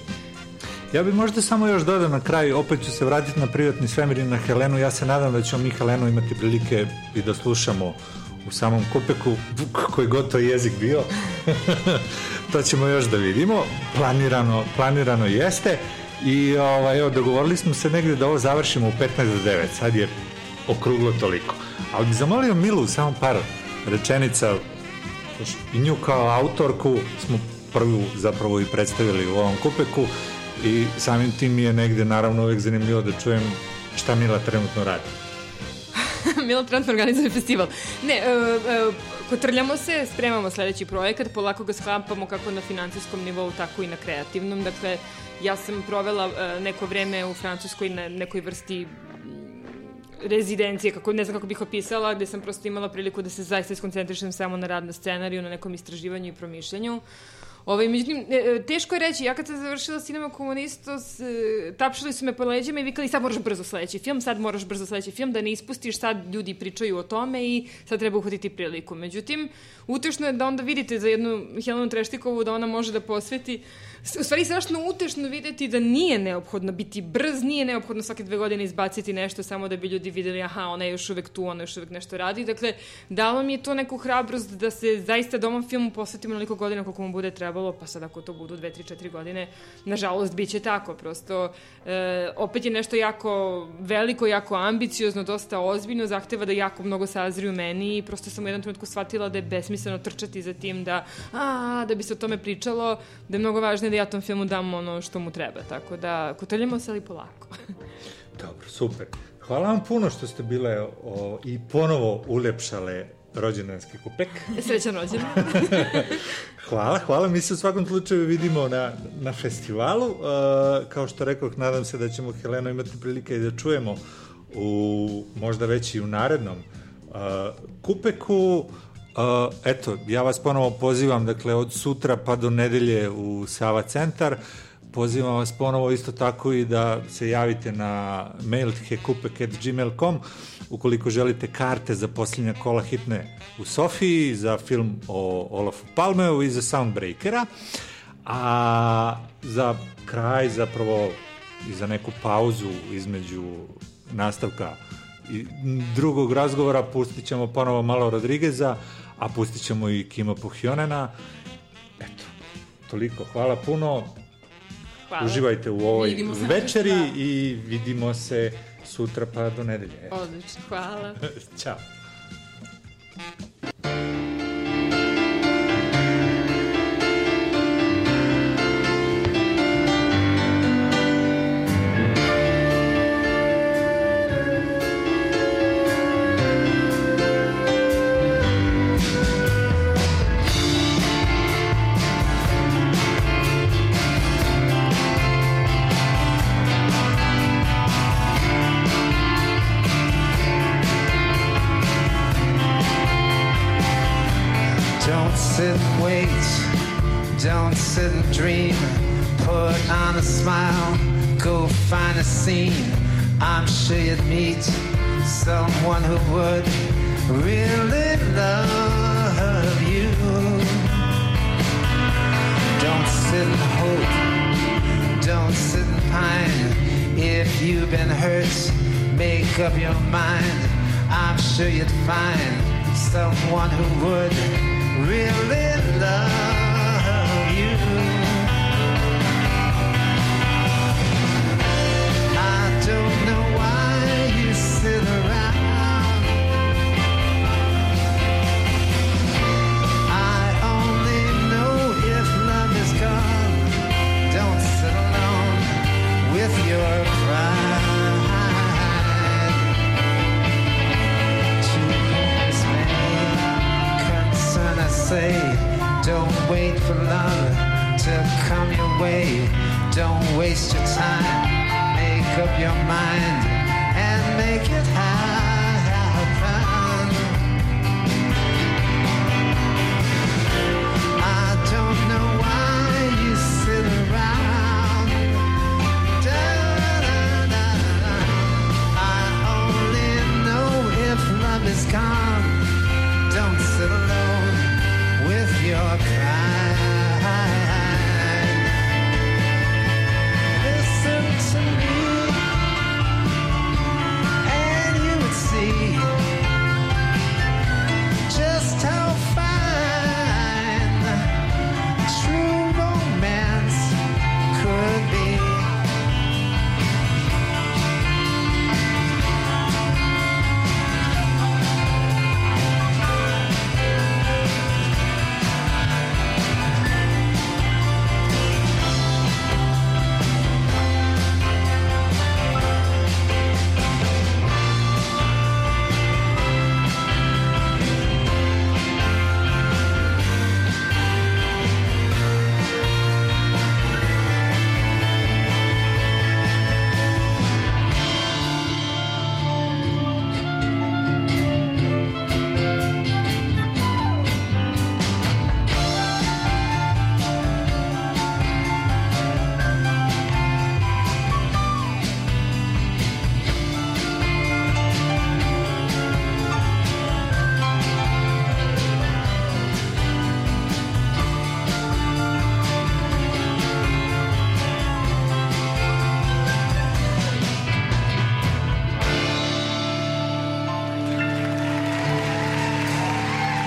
Ja bih možda samo još dodao na kraju, opet ću se vratiti na privatni svemir i na Helenu. Ja se nadam da ćemo mi Helenu imati prilike i da slušamo u samom kupeku, koji god to jezik bio. to ćemo još da vidimo. Planirano, planirano jeste. I ovaj, evo, dogovorili smo se negde da ovo završimo u 15 do 9. Sad je okruglo toliko. Ali bi zamolio Milu samo par rečenica i nju kao autorku smo prvu zapravo i predstavili u ovom kupeku i samim tim je negde naravno uvek zanimljivo da čujem šta Mila trenutno radi. Milo trenutno organizuje festival. Ne, e, e, kotrljamo se, spremamo sledeći projekat, polako ga sklapamo kako na financijskom nivou, tako i na kreativnom. Dakle, ja sam provela e, neko vreme u Francuskoj na nekoj vrsti rezidencije, kako, ne znam kako bih opisala, gde sam prosto imala priliku da se zaista iskoncentrišem samo na rad na scenariju, na nekom istraživanju i promišljanju. Ovaj, međutim, e, e, teško je reći, ja kad sam završila Cinema Komunistos, tapšali su me po leđima i vikali sad moraš brzo sledeći film, sad moraš brzo sledeći film, da ne ispustiš, sad ljudi pričaju o tome i sad treba uhvatiti priliku. Međutim, utešno je da onda vidite za jednu Helenu Treštikovu da ona može da posveti u stvari strašno utešno videti da nije neophodno biti brz, nije neophodno svake dve godine izbaciti nešto samo da bi ljudi videli aha, ona je još uvek tu, ona još uvek nešto radi. Dakle, dalo mi je to neku hrabrost da se zaista domom filmu posvetimo naliko godina koliko mu bude trebalo, pa sad ako to budu dve, tri, četiri godine, nažalost, bit će tako. Prosto, e, opet je nešto jako veliko, jako ambiciozno, dosta ozbiljno, zahteva da jako mnogo sazri u meni i prosto sam u jednom trenutku shvatila da je besmisleno trčati za tim da, a, da bi se o tome pričalo, da je mnogo važnije da ja tom filmu dam ono što mu treba. Tako da, kotrljamo se ali polako. Dobro, super. Hvala vam puno što ste bile o, i ponovo ulepšale rođendanski kupek. Srećan rođendan. hvala, hvala. Mi se u svakom slučaju vidimo na, na festivalu. Uh, kao što rekoh, nadam se da ćemo Heleno imati prilike i da čujemo u, možda već i u narednom uh, kupeku. Uh, eto, ja vas ponovo pozivam, dakle, od sutra pa do nedelje u Sava centar. Pozivam vas ponovo isto tako i da se javite na mail hekupek.gmail.com ukoliko želite karte za posljednja kola hitne u Sofiji, za film o Olafu Palmeu i za Soundbreakera. A za kraj, zapravo, i za neku pauzu između nastavka i drugog razgovora pustit ćemo ponovo malo Rodrigueza, a pustit ćemo i Kima Puhjonena. Eto, toliko. Hvala puno. Hvala. Uživajte u ovoj Vidimo večeri sutra. i vidimo se sutra pa do nedelje. Odlično, hvala. Ćao.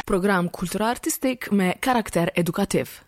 Program Kulturartistik me karakter edukativ.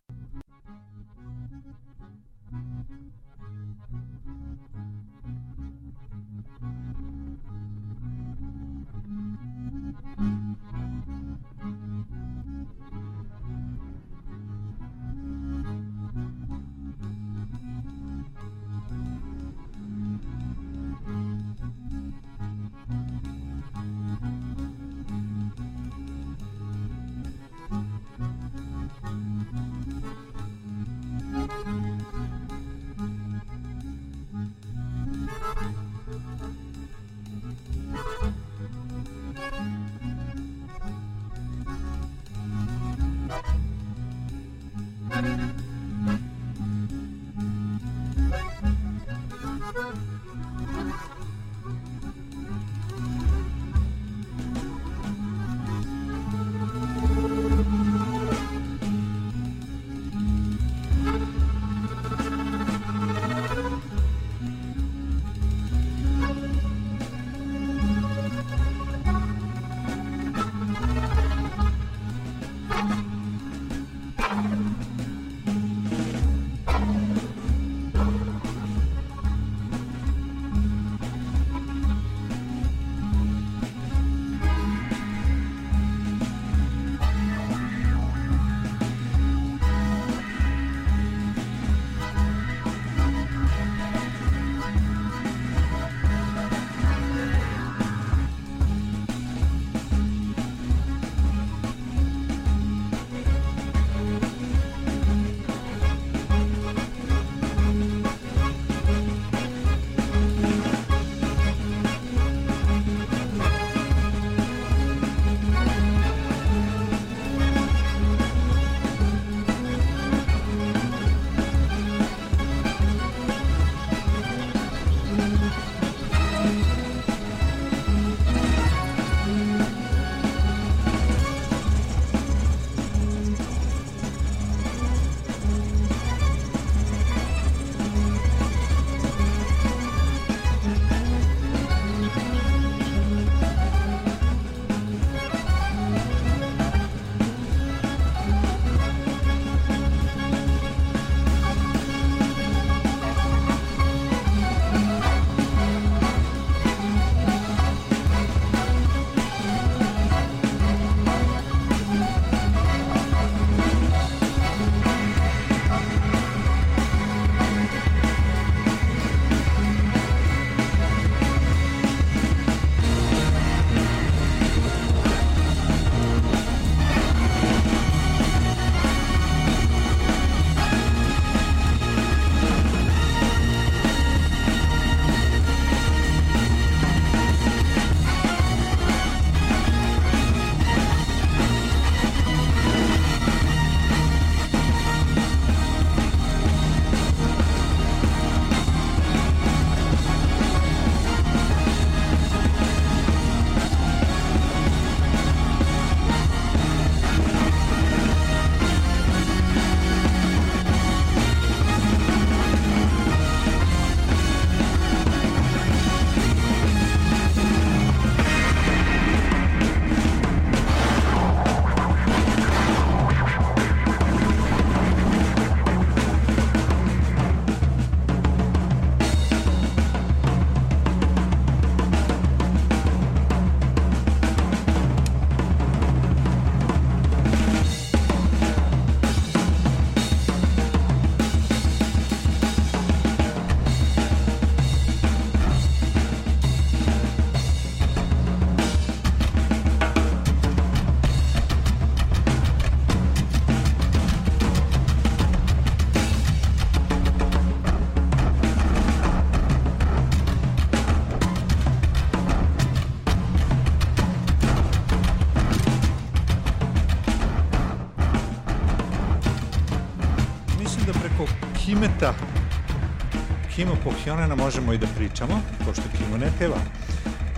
Kimo Pohjonena možemo i da pričamo, pošto Kimo ne peva,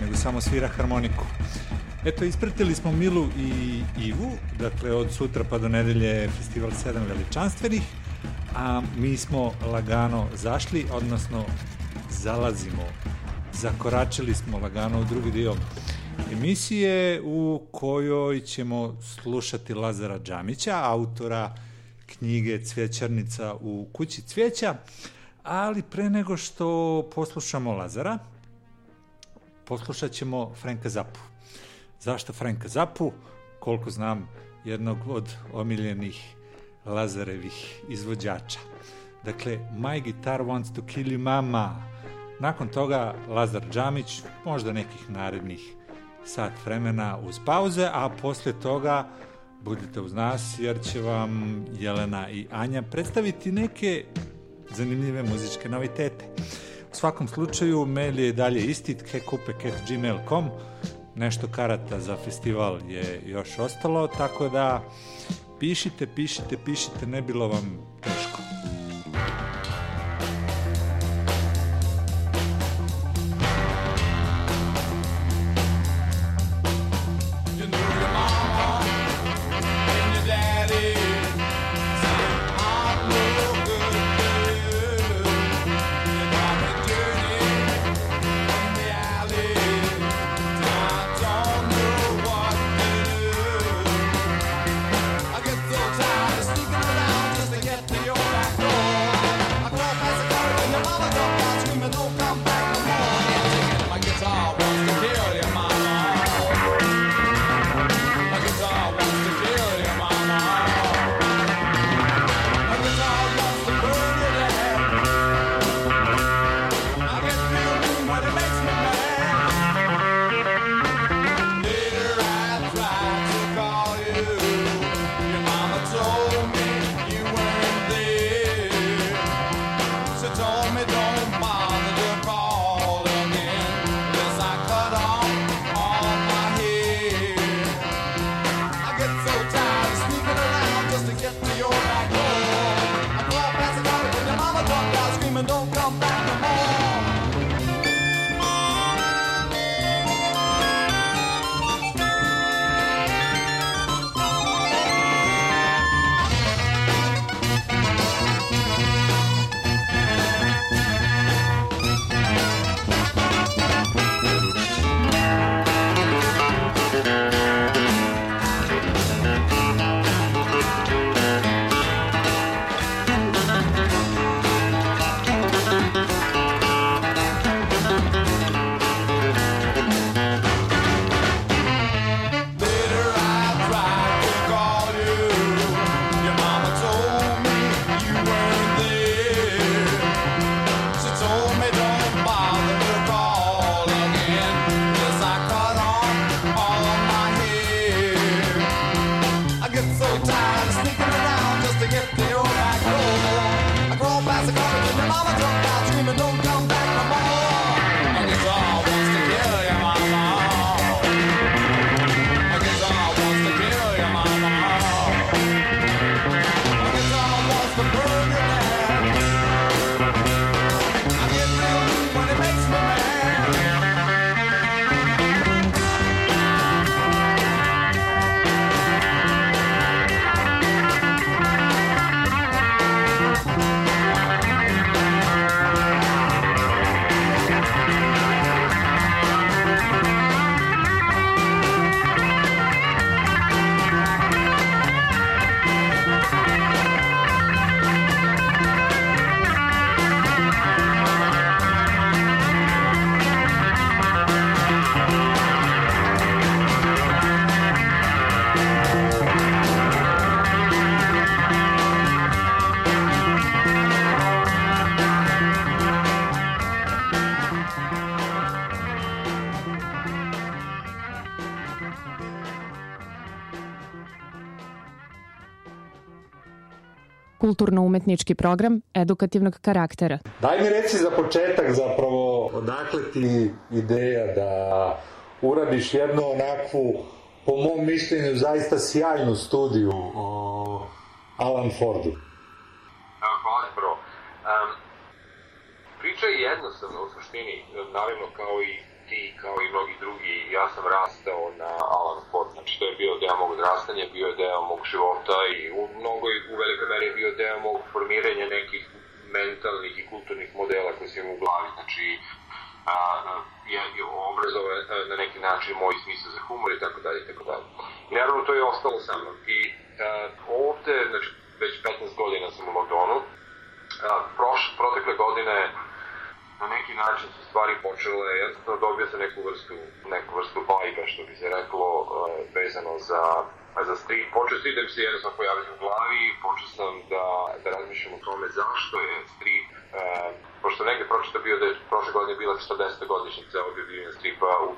nego samo svira harmoniku. Eto, ispratili smo Milu i Ivu, dakle od sutra pa do nedelje je festival 7 veličanstvenih, a mi smo lagano zašli, odnosno zalazimo, zakoračili smo lagano u drugi dio emisije u kojoj ćemo slušati Lazara Džamića, autora knjige Cvjećarnica u kući cvijeća, ali pre nego što poslušamo Lazara, poslušat ćemo Franka Zapu. Zašto Franka Zapu? Koliko znam, jednog od omiljenih Lazarevih izvođača. Dakle, My Guitar Wants to Kill You Mama. Nakon toga Lazar Džamić, možda nekih narednih sat vremena uz pauze, a posle toga budite uz nas jer će vam Jelena i Anja predstaviti neke zanimljive muzičke novitete. U svakom slučaju, mail je dalje isti, kekupe.gmail.com, nešto karata za festival je još ostalo, tako da pišite, pišite, pišite, ne bilo vam teško. Kulturno-umetnički program edukativnog karaktera. Daj mi reci za početak zapravo odakle ti ideja da uradiš jednu onakvu, po mom mišljenju, zaista sjajnu studiju o Alan Fordu. Hvala bro. priča je jednostavna u suštini, naravno kao i ti, kao i mnogi drugi, ja sam rastao na Alan Ford, znači to je bio deo mog odrastanja, bio je deo mog života i u mnogo i u velikoj meri je bio deo mog formiranja nekih mentalnih i kulturnih modela koji sam u glavi, znači a, je, je obrazove na neki način moj smisao za humor i tako dalje i tako dalje. Naravno to je ostalo sa mnom. I a, ovde, znači već 15 godina sam u Londonu, a, proš, protekle godine na neki način su stvari počele, jednostavno dobio sam neku vrstu, neku vrstu vibe, što bi se reklo, uh, vezano za, za street. Počeo street da mi se jednostavno pojaviti u glavi, počeo sam da, da razmišljam o tome zašto je street, uh, pošto negde pročita bio da je prošle godine bila 40. godišnjica objavljivanja stripa u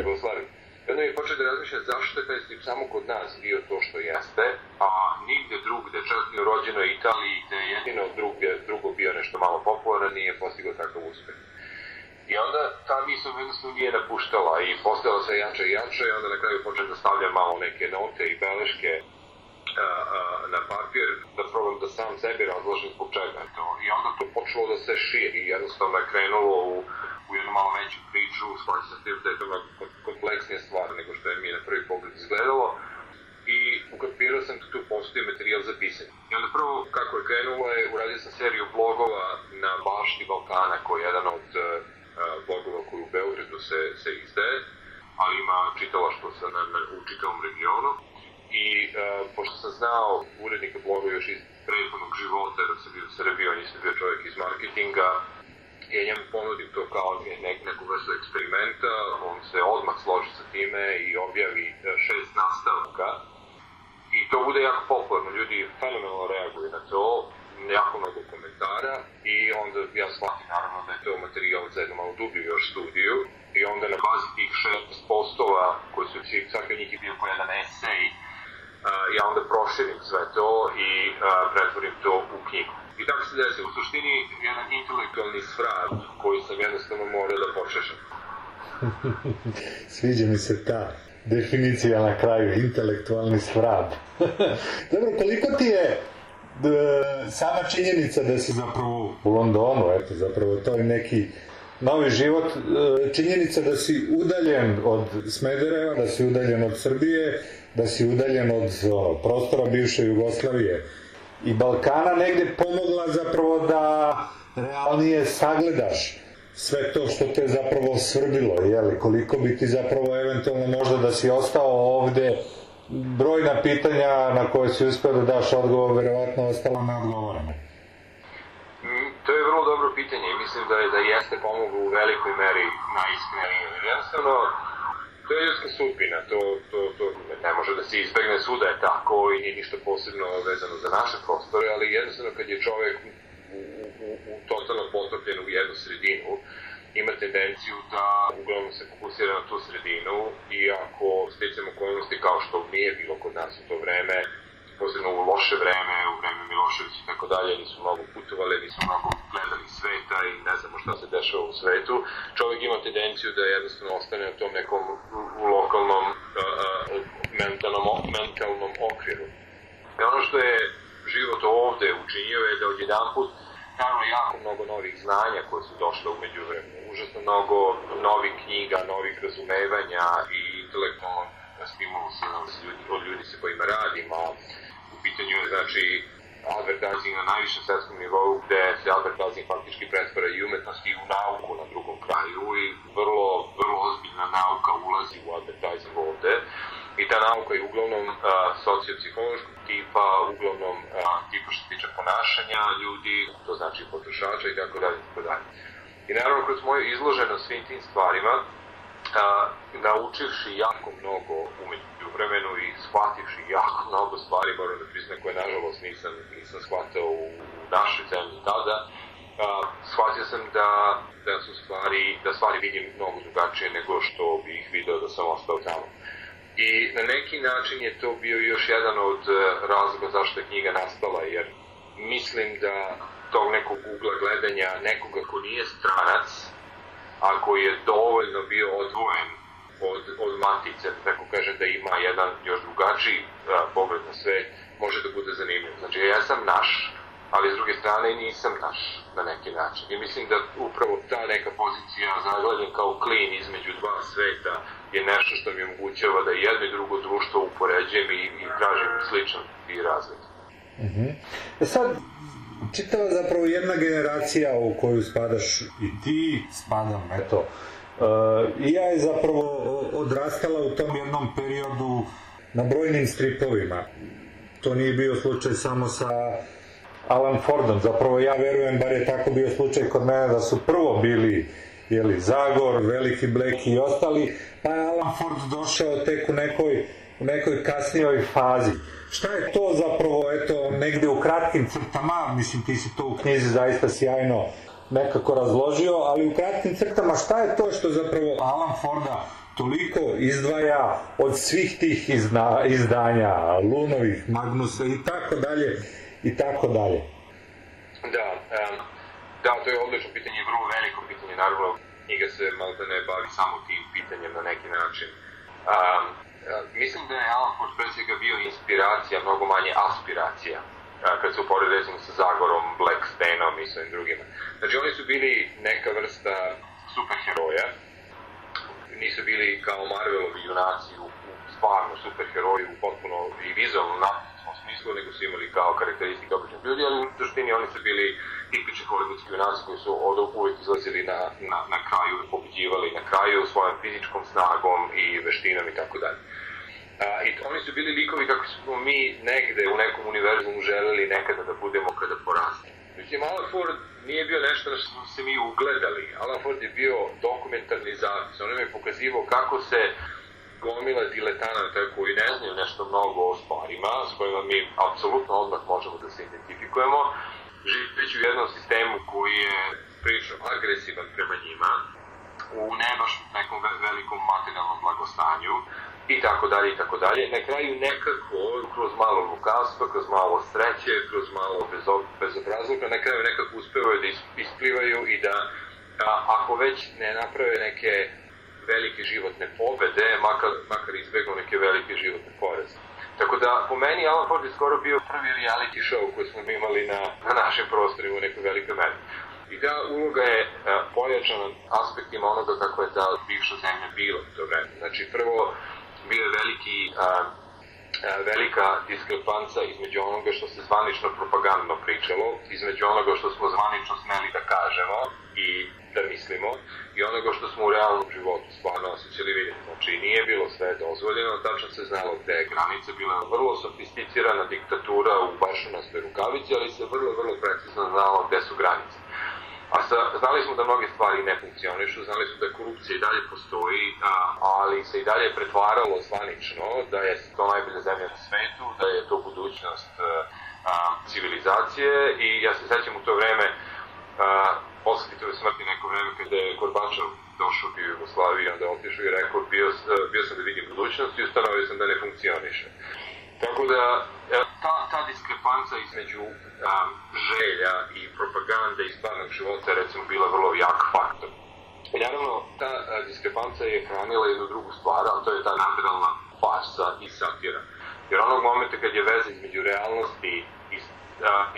Jugoslaviji. I onda mi počeo da razmišljam zašto je taj strip samo kod nas bio to što jeste, a nigde drugde, čak i u rođenoj Italiji, gde je jedino druge, drugo bio nešto malo popularan, nije postigao takav uspeh. I onda ta misla jednostavno nije napuštala i postojala se jače i jače i onda na kraju počnem da stavljam malo neke note i beleške a, a, na papir da probam da sam sebi razložim zbog čega to. I onda to počelo da se širi, jednostavno je krenulo u, u jednu malo veću priču, shvatio sam da je to kompleksnija stvar nego što je mi na prvi pogled izgledalo i ukapirao sam da tu postoji materijal za pisanje. I onda prvo, kako je krenulo je, uradio sam seriju blogova na bašti Balkana, koji je jedan od uh, blogova koji u Beogradu se, se izdaje, ali ima čitalaštvo sa, na, na, u čitavom regionu. I uh, pošto sam znao urednika bloga još iz prethodnog života, dok sam bio u Srbiji, on nisam bio čovjek iz marketinga, ja njemu ponudim to kao nek, neku vrstu eksperimenta, on se odmah složi sa time i objavi šest nastavaka. I to bude jako popularno, ljudi fenomenalno reaguju na to, jako mnogo komentara i onda ja shvatim naravno da je to materijal za jednu malo dublju još studiju i onda na bazi tih šest postova koji su svaki od njih je bio po jedan esej, ja onda proširim sve to i pretvorim to u knjigu. I tako se desi, u suštini jedan intelektualni svrad koji sam jednostavno morao da počešam. Sviđa mi se ta definicija na kraju, intelektualni svrad. Dobro, koliko ti je d, sama činjenica da si zapravo u Londonu, eto, zapravo to je neki novi život, činjenica da si udaljen od Smedereva, da si udaljen od Srbije, da si udaljen od ono, prostora bivše Jugoslavije, i Balkana negde pomogla zapravo da realnije sagledaš sve to što te zapravo svrbilo, jeli, koliko bi ti zapravo eventualno možda da si ostao ovde, brojna pitanja na koje si uspeo da daš odgovor, verovatno ostala neodgovorena. To je vrlo dobro pitanje i mislim da je da jeste pomoglo u velikoj meri najiskrenije. Jednostavno, to je ljudska sudbina, to, to, to ne može da se izbegne svuda je tako i nije ništa posebno vezano za naše prostore, ali jednostavno kad je čovek u, u, u totalno potopljen u jednu sredinu, ima tendenciju da uglavnom se fokusira na tu sredinu i ako sticam okolnosti kao što nije bilo kod nas u to vreme, posebno u loše vreme, u vreme Miloševića i tako dalje, nisu mnogo putovali, nisu mnogo gledali sveta i ne znamo šta se dešava u svetu. Čovjek ima tendenciju da jednostavno ostane na tom nekom u lokalnom uh, mentalnom, mentalnom okviru. I ono što je život ovde učinio je da odjedan put naravno jako mnogo novih znanja koje su došle umeđu vremenu, užasno mnogo novih knjiga, novih razumevanja i intelektualnog stimulusa od ljudi sa kojima radim, a pitanju je znači advertising na najvišem svetskom nivou gde se advertising faktički pretvara i umetnost i u nauku na drugom kraju i vrlo, vrlo ozbiljna nauka ulazi u advertising ovde i ta nauka je uglavnom uh, sociopsihološkog tipa, uglavnom uh, tipa što se tiče ponašanja ljudi, to znači potrošača i tako dalje, tako dalje. I naravno kroz moje izloženo svim tim stvarima, a, naučivši jako mnogo umeđu vremenu i shvativši jako mnogo stvari, moram da priznam, koje nažalost nisam, nisam shvatao u, u našoj zemlji tada, a, shvatio sam da, da su stvari, da stvari vidim mnogo drugačije nego što bih ih video da sam ostao tamo. I na neki način je to bio još jedan od razloga zašto je knjiga nastala, jer mislim da tog nekog ugla gledanja nekoga ko nije stranac, ako je dovoljno bio odvojen od, od matice, da tako kažem da ima jedan još drugačiji a, pogled na sve, može da bude zanimljiv. Znači, ja sam naš, ali s druge strane nisam naš na neki način. I mislim da upravo ta neka pozicija zagledan kao klin između dva sveta je nešto što mi omogućava da jedno i drugo društvo upoređujem i, i tražim sličan i razlik. Uh -huh. E sad, čitava zapravo jedna generacija u koju spadaš i ti, spadam, eto, uh, i ja je zapravo odrastala u tom jednom periodu na brojnim stripovima. To nije bio slučaj samo sa Alan Fordom, zapravo ja verujem, bar je tako bio slučaj kod mene, da su prvo bili jeli, Zagor, Veliki Bleki i ostali, pa je Alan Ford došao tek u nekoj, u nekoj kasnijoj fazi. Šta je to zapravo, eto, negde u kratkim crtama, mislim ti si to u knjizi zaista sjajno nekako razložio, ali u kratkim crtama šta je to što zapravo Alan Forda toliko izdvaja od svih tih izna, izdanja, Lunovih, Magnusa i tako dalje, i tako dalje. Da, um, da, to je odlično pitanje, vrlo veliko pitanje, naravno, knjiga se malo da ne bavi samo tim pitanjem na neki način. Um, mislim da je Alan Ford pre svega bio inspiracija, mnogo manje aspiracija kad se uporedi sa Zagorom, Black Stanom i svojim drugima. Znači oni su bili neka vrsta superheroja, nisu bili kao Marvelovi junaci u, u stvarno superheroji u potpuno i vizualno napisnom smislu, nego su imali kao karakteristike običnih ljudi, ali u suštini oni su bili tipični hollywoodski junaci koji su od uvijek izlazili na, na, na kraju i pobeđivali na kraju svojom fizičkom snagom i veštinom i tako dalje. A, I oni su bili likovi kako smo mi negde u nekom univerzumu želeli nekada da budemo kada porastemo. Međutim, Alan Ford nije bio nešto na što smo se mi ugledali. Alan Ford je bio dokumentarni zapis. On je pokazivao kako se gomila diletanata koji ne znaju nešto mnogo o stvarima, s kojima mi apsolutno odmah možemo da se identifikujemo, živeći u jednom sistemu koji je prilično agresivan prema njima, u ne baš nekom velikom materijalnom blagostanju, i tako dalje i tako dalje. Na kraju nekako, kroz malo lukavstva, kroz malo sreće, kroz malo bezobrazluka, na kraju nekako uspevaju da isplivaju i da, a, ako već ne naprave neke velike životne pobede, makar, makar izbegnu neke velike životne poreze. Tako da, po meni, Alan Ford je skoro bio prvi reality show koji smo imali na, na našem prostorima u nekoj velikoj meri. I ta uloga je a, pojačana aspektima onoga kako je ta bivša zemlja bila u to vreme. Znači, prvo, bio je veliki, a, a, velika diskrepanca između onoga što se zvanično propagandno pričalo, između onoga što smo zvanično smeli da kažemo i da mislimo i onoga što smo u realnom životu stvarno osjećali vidjeti. Znači nije bilo sve dozvoljeno, tačno se znalo gde je granica, bila vrlo sofisticirana diktatura u bašunastoj rukavici, ali se vrlo, vrlo precizno znalo gde su granice. A sa, znali smo da mnoge stvari ne funkcionišu, znali smo da korupcija i dalje postoji, a, ali se i dalje pretvaralo zvanično da je to najbolja zemlja na svetu, da je to budućnost a, a, civilizacije i ja se sećam u to vreme a, posle Titove smrti neko vreme kada je Gorbačov došao bio u Jugoslaviji, onda otišao i rekao bio, bio sam da vidim budućnost i ustanovio sam da ne funkcioniše. Tako da, ta, ta diskrepanca između um, želja i propagande iz stvarnog života je recimo bila vrlo jak faktor. I naravno, ta diskrepanca je hranila jednu drugu stvar, a to je ta nadralna farsa i satira. Jer onog momenta kad je veza između realnosti i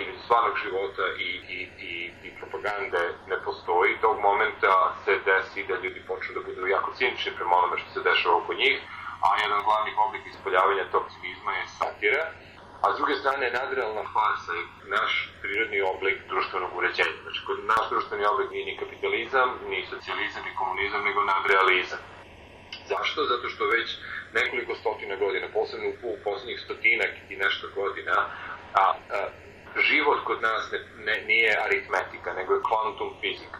između stvarnog života i, i, i, i propagande ne postoji, tog momenta se desi da ljudi počnu da budu jako cinični prema onome što se dešava oko njih, a jedan glavnih oblika ispoljavanja tog cinizma je satira, a s druge strane nadrealna farsa je naš prirodni oblik društvenog uređenja. Znači, naš društveni oblik nije ni kapitalizam, ni socijalizam, ni komunizam, nego nadrealizam. Zašto? Zato što već nekoliko stotina godina, posebno u poslednjih stotinak i nešto godina, a, a život kod nas ne, ne, nije aritmetika, nego je kvantum fizika.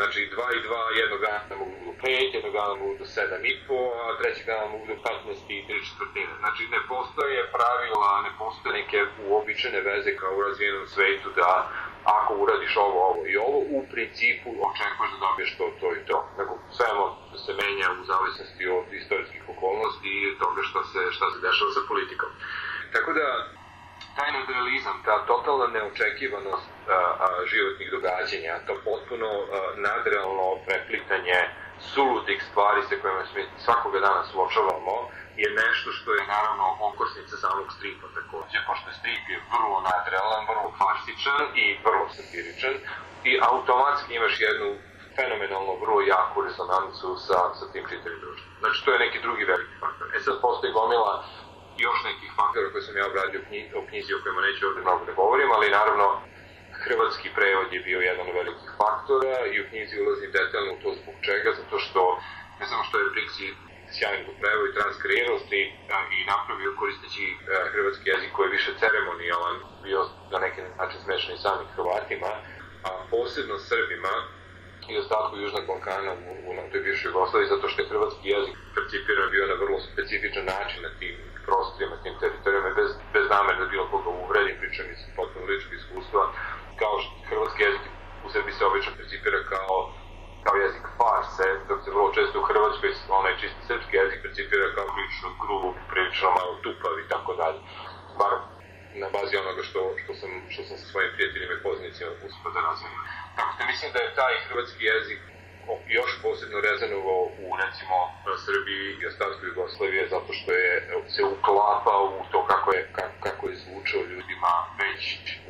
Znači, 2 i 2 jednog dana mogu budu 5, jednog dana mogu da 7 i po, a trećeg dana mogu da 15 i 3 četvrtine. Znači, ne postoje pravila, ne postoje neke uobičajene veze kao u razvijenom svetu da ako uradiš ovo, ovo i ovo, u principu očekuješ da dobiješ to, to i to. Nego sve ono se menja u zavisnosti od istorijskih okolnosti i toga šta se, šta se dešava sa politikom. Tako da, taj nadrealizam, ta totalna neočekivanost a, a, životnih događanja, to potpuno a, nadrealno preplitanje suludih stvari sa kojima se svakoga dana suočavamo, je nešto što je naravno okosnica samog stripa takođe, pošto strip je vrlo nadrealan, vrlo plastičan i vrlo satiričan i automatski imaš jednu fenomenalno vrlo jaku rezonancu sa, sa tim čitavim društvom. Znači, to je neki drugi veliki faktor. E sad postoji gomila još nekih faktora koje sam ja obradio u knjizi, o kojima neću ovde mnogo da govorim, ali naravno hrvatski prevod je bio jedan od velikih faktora i u knjizi ulazim detaljno u to zbog čega, zato što ne samo što je Brixi sjajno preveo i transkreirao i, napravio koristeći uh, hrvatski jezik koji je više ceremonijalan, bio na neki način smešan i samim Hrvatima, a posebno Srbima i ostatku Južnog Balkana u, u, u toj bivšoj Jugoslaviji, zato što je hrvatski jezik percipiran bio na vrlo specifičan način na tim prostorima, tim teritorijama, bez, bez namere da bilo koga uvredim, pričam iz potpuno ličnog iskustva, kao što hrvatski jezik u Srbiji se obično percipira kao kao jezik farse, dok se vrlo često u Hrvatskoj onaj čisti srpski jezik percipira kao prilično grub, prilično malo tupav i tako dalje. Bar na bazi onoga što, što, sam, što sam sa svojim prijateljima i poznanicima uspio da razvijem. Tako da mislim da je taj hrvatski jezik još posebno rezonovao u recimo Srbiji i ostatku Jugoslavije zato što je se uklapao u to kako je, kako, kako je zvučao ljudima već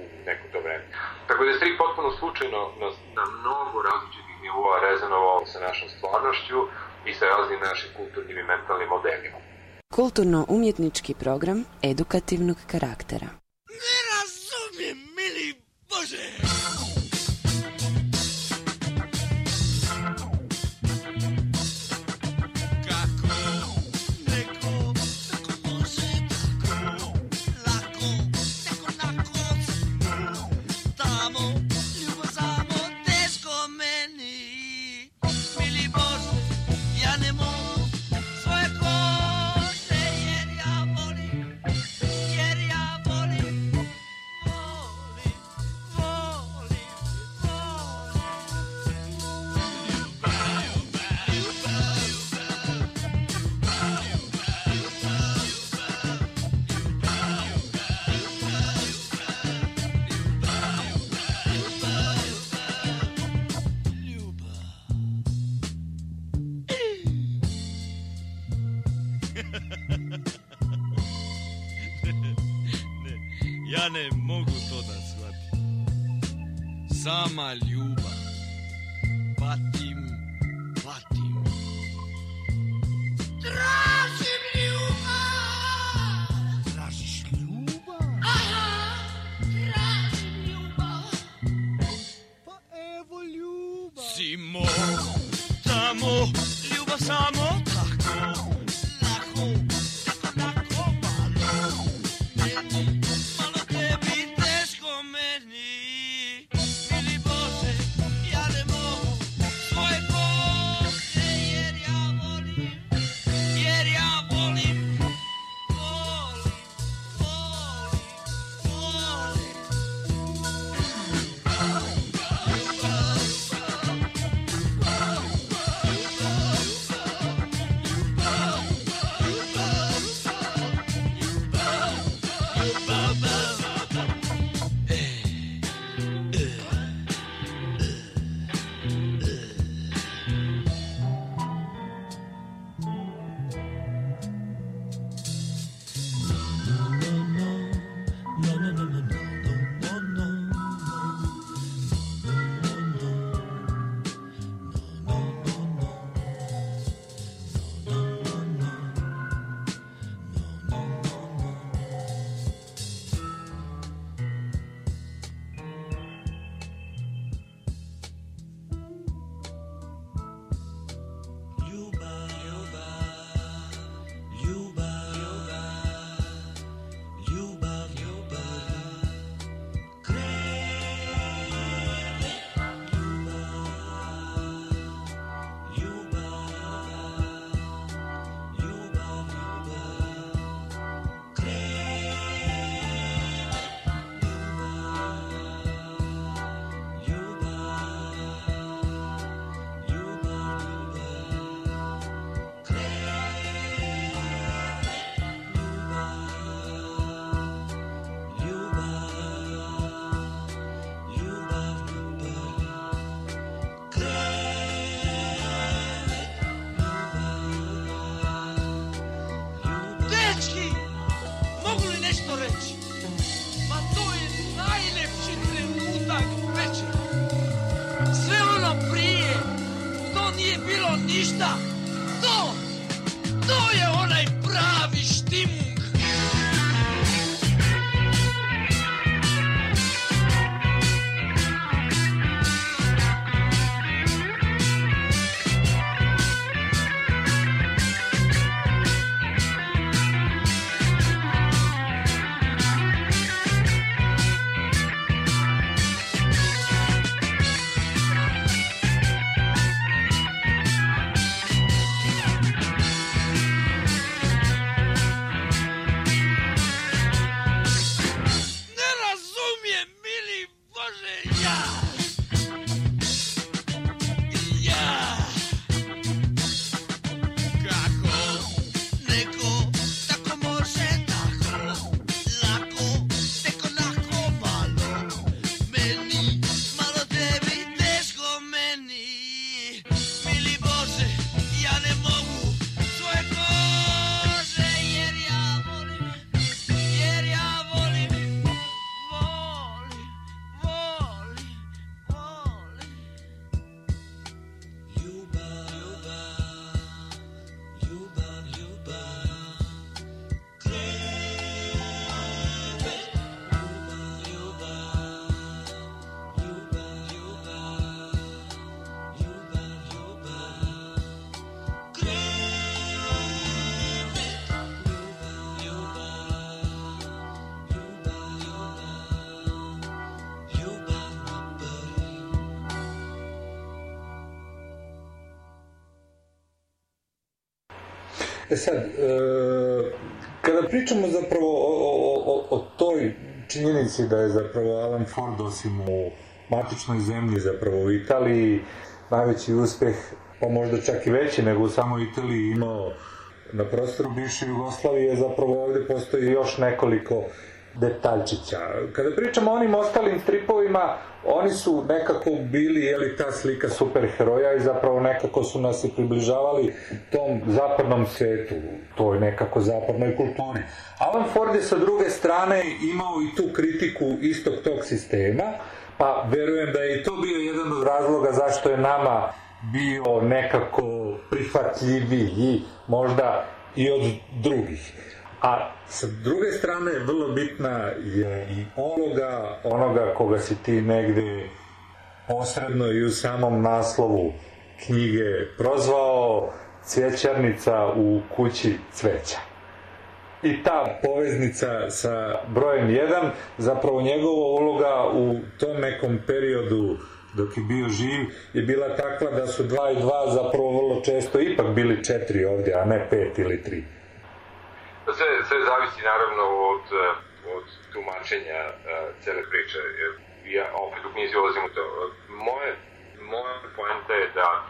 u neko to vreme. Tako da je strip potpuno slučajno na, na mnogo različitih nivoa rezonovao sa našom stvarnošću i sa raznim našim kulturnim i mentalnim modelima. Kulturno-umjetnički program edukativnog karaktera. Ne razumijem, mili Bože! Ja ne mogu to da shvatim. Sama ljubav. Patim. E sad, e, kada pričamo zapravo o, o, o, o toj činjenici da je zapravo Alan Ford osim u matičnoj zemlji, zapravo u Italiji, najveći uspeh, pa možda čak i veći nego u samoj Italiji imao na prostoru bivše Jugoslavije, zapravo ovde postoji još nekoliko detaljčića. Kada pričamo o onim ostalim stripovima, oni su nekako bili, jeli, ta slika superheroja i zapravo nekako su nas i približavali tom zapadnom svetu, toj nekako zapadnoj kulturi. Alan Ford je sa druge strane imao i tu kritiku istog tog sistema, pa verujem da je i to bio jedan od razloga zašto je nama bio nekako prihvatljiviji možda i od drugih. A sa druge strane, vrlo bitna je i uloga onoga koga si ti negde posredno i u samom naslovu knjige prozvao cvjećarnica u kući cveća. I ta poveznica sa brojem 1, zapravo njegova uloga u tom nekom periodu dok je bio živ je bila takva da su 2 i 2 zapravo vrlo često ipak bili 4 ovdje, a ne 5 ili 3. Sve, sve zavisi naravno od, od tumačenja uh, cele priče. Ja opet u knjizi ulazim u to. Moje, moja poenta je da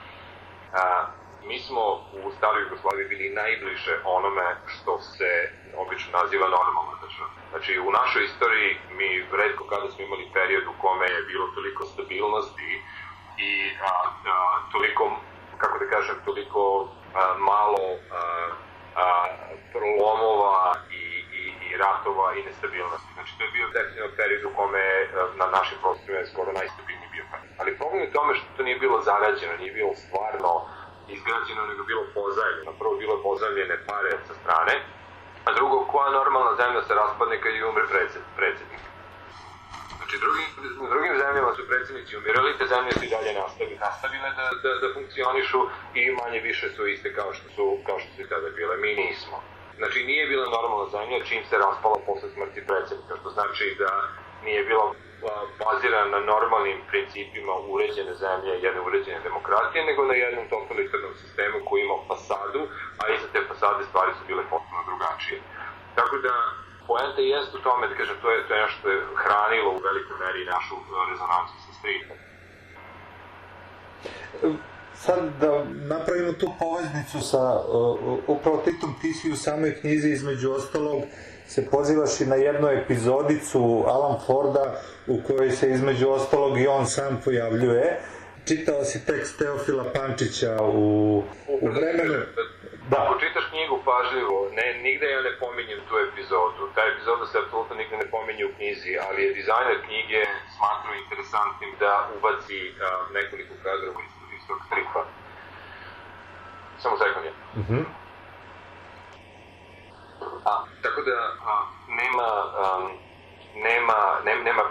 a, mi smo u staroj Jugoslaviji bili najbliže onome što se obično naziva normalna država. Znači, u našoj istoriji mi redko kada smo imali period u kome je bilo toliko stabilnosti i a, a, toliko, kako da kažem, toliko a, malo a, a, prolomova i, i, i ratova i nestabilnosti. Znači, to je bio definitivno period u kome na našim prostorima je skoro najstabilniji bio period. Ali problem je tome što to nije bilo zarađeno, nije bilo stvarno izgrađeno, nego bilo pozajljeno. Prvo bilo pozajljene pare sa strane, a drugo, koja normalna zemlja se raspadne kad je umre predsjednik. Znači, drugim, u drugim zemljama su predsjednici umirali, te zemlje su i dalje nastavile, nastavile da, da, da funkcionišu i manje više su iste kao što su, kao što su i tada bile. Mi nismo. Znači, nije bila normalna zemlja čim se raspala posle smrti predsjednika, što znači da nije bila bazirana na normalnim principima uređene zemlje, jedne uređene demokratije, nego na jednom totalitarnom sistemu koji ima fasadu, a iza te fasade stvari su bile potpuno drugačije. Tako da, poenta jeste u tome, da kažem, to je, to je nešto što je hranilo u velikoj meri našu rezonancu sa streetom. Sad da napravimo tu poveznicu sa uh, upravo Titom, ti si u samoj knjizi između ostalog se pozivaš i na jednu epizodicu Alan Forda u kojoj se između ostalog i on sam pojavljuje. Čitao si tekst Teofila Pančića u, u vremenu... Da. Ako čitaš knjigu pažljivo, ne, nigde ja ne pominjem tu epizodu. Ta epizoda se apsolutno nigde ne pominje u knjizi, ali je dizajner knjige smatrao interesantnim da ubaci a, nekoliko kadrova iz, tog stripa. Samo sekund je. Mm. A, tako da a, nema, um, nema, nema, nema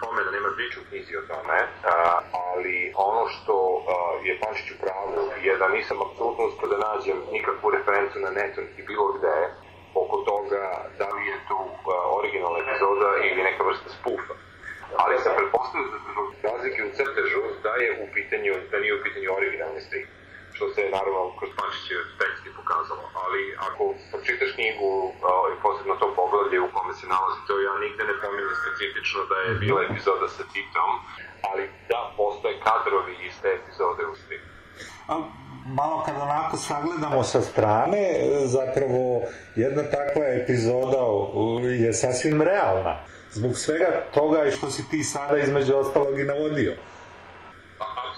pomena, nema priču u knjizi o tome, a, ali ono što a, je Pančić u pravu je da nisam apsolutno uspio da nađem nikakvu referencu na netu niti bilo gde oko toga da li je to a, originalna epizoda ili neka vrsta spufa. Ali sam pretpostavio da zbog razlike u crtežu da je u pitanju, da nije u pitanju originalni strip što se naravno kroz Pančićev tekst pokazalo. Ali ako pročitaš knjigu i posebno to poglavlje u kome se nalazi to, ja nigde ne pominjem specifično da je bila epizoda sa Titom, ali da postoje kadrovi iz te epizode u stripu. malo kad onako sagledamo sa strane, zapravo jedna takva epizoda je sasvim realna. Zbog svega toga i što si ti sada između ostalog i navodio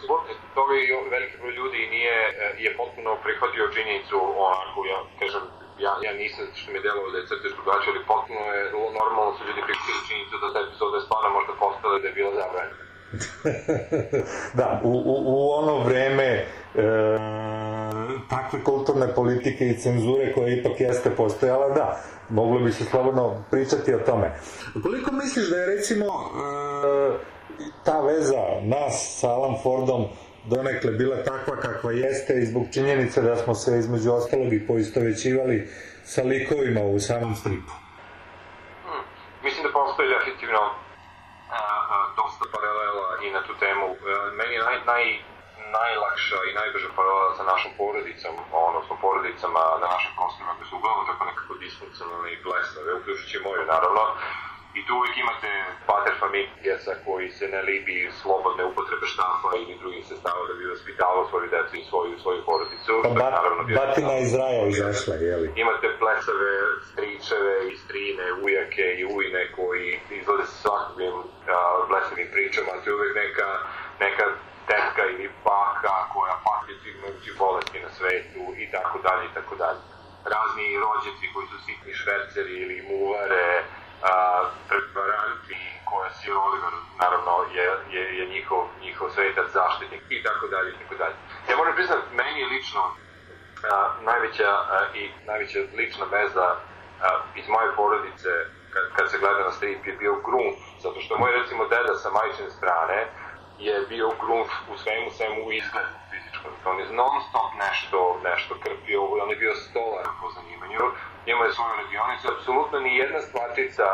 apsolutno toga i veliki broj ljudi nije, je potpuno prihvatio činjenicu onako, ja kažem, ja, ja nisam što mi je delovalo da je crtež drugačije, ali potpuno je normalno su ljudi prihvatili činjenicu da ta epizoda je stvarno možda postala da je bila zabranjena. da, u, u, u ono vreme e, takve kulturne politike i cenzure koja ipak jeste postojala, da, moglo bi se slobodno pričati o tome. Koliko misliš da je recimo e, ta veza nas sa Alan Fordom donekle bila takva kakva jeste i zbog činjenice da smo se između ostalog i poistovećivali sa likovima u samom stripu. Hmm. Mislim da postoji definitivno na tu temu. A, meni je naj, naj, najlakša i najbrža paralela sa našom porodicom, odnosno porodicama na našem prostorima koje su uglavnom tako nekako disfunkcionalne i blesave, uključujući moju naravno. I tu uvijek imate pater familijesa koji se ne libi slobodne upotrebe štampa ili drugih sestava da bi vaspitavao svoju decu i svoju, svoju porodicu. Pa bat, naravno batina iz raja izašla, jeli? Imate plesave, stričeve i strine, ujake i ujne koji izglede sa svakakvim uh, blesavim pričama, to je uvek neka, neka tetka ili baka koja pati svih mogućih bolesti na svetu i tako dalje i tako dalje. Razni rođaci koji su sitni šverceri ili muvare, a, prevaranti koja si Oliver naravno je, je, je njihov, njihov svetac zaštitnik i tako dalje i tako dalje. Ja moram priznat, meni je lično a, najveća a, i najveća lična veza a, iz moje porodice kad, kad se gleda na strip je bio Grunf, zato što moj recimo deda sa majčine strane je bio Grunf u svemu svemu u izgledu On je non stop nešto, nešto krpio, on je bio stolar po zanimanju, imao je svoju radionicu, apsolutno ni jedna stvarčica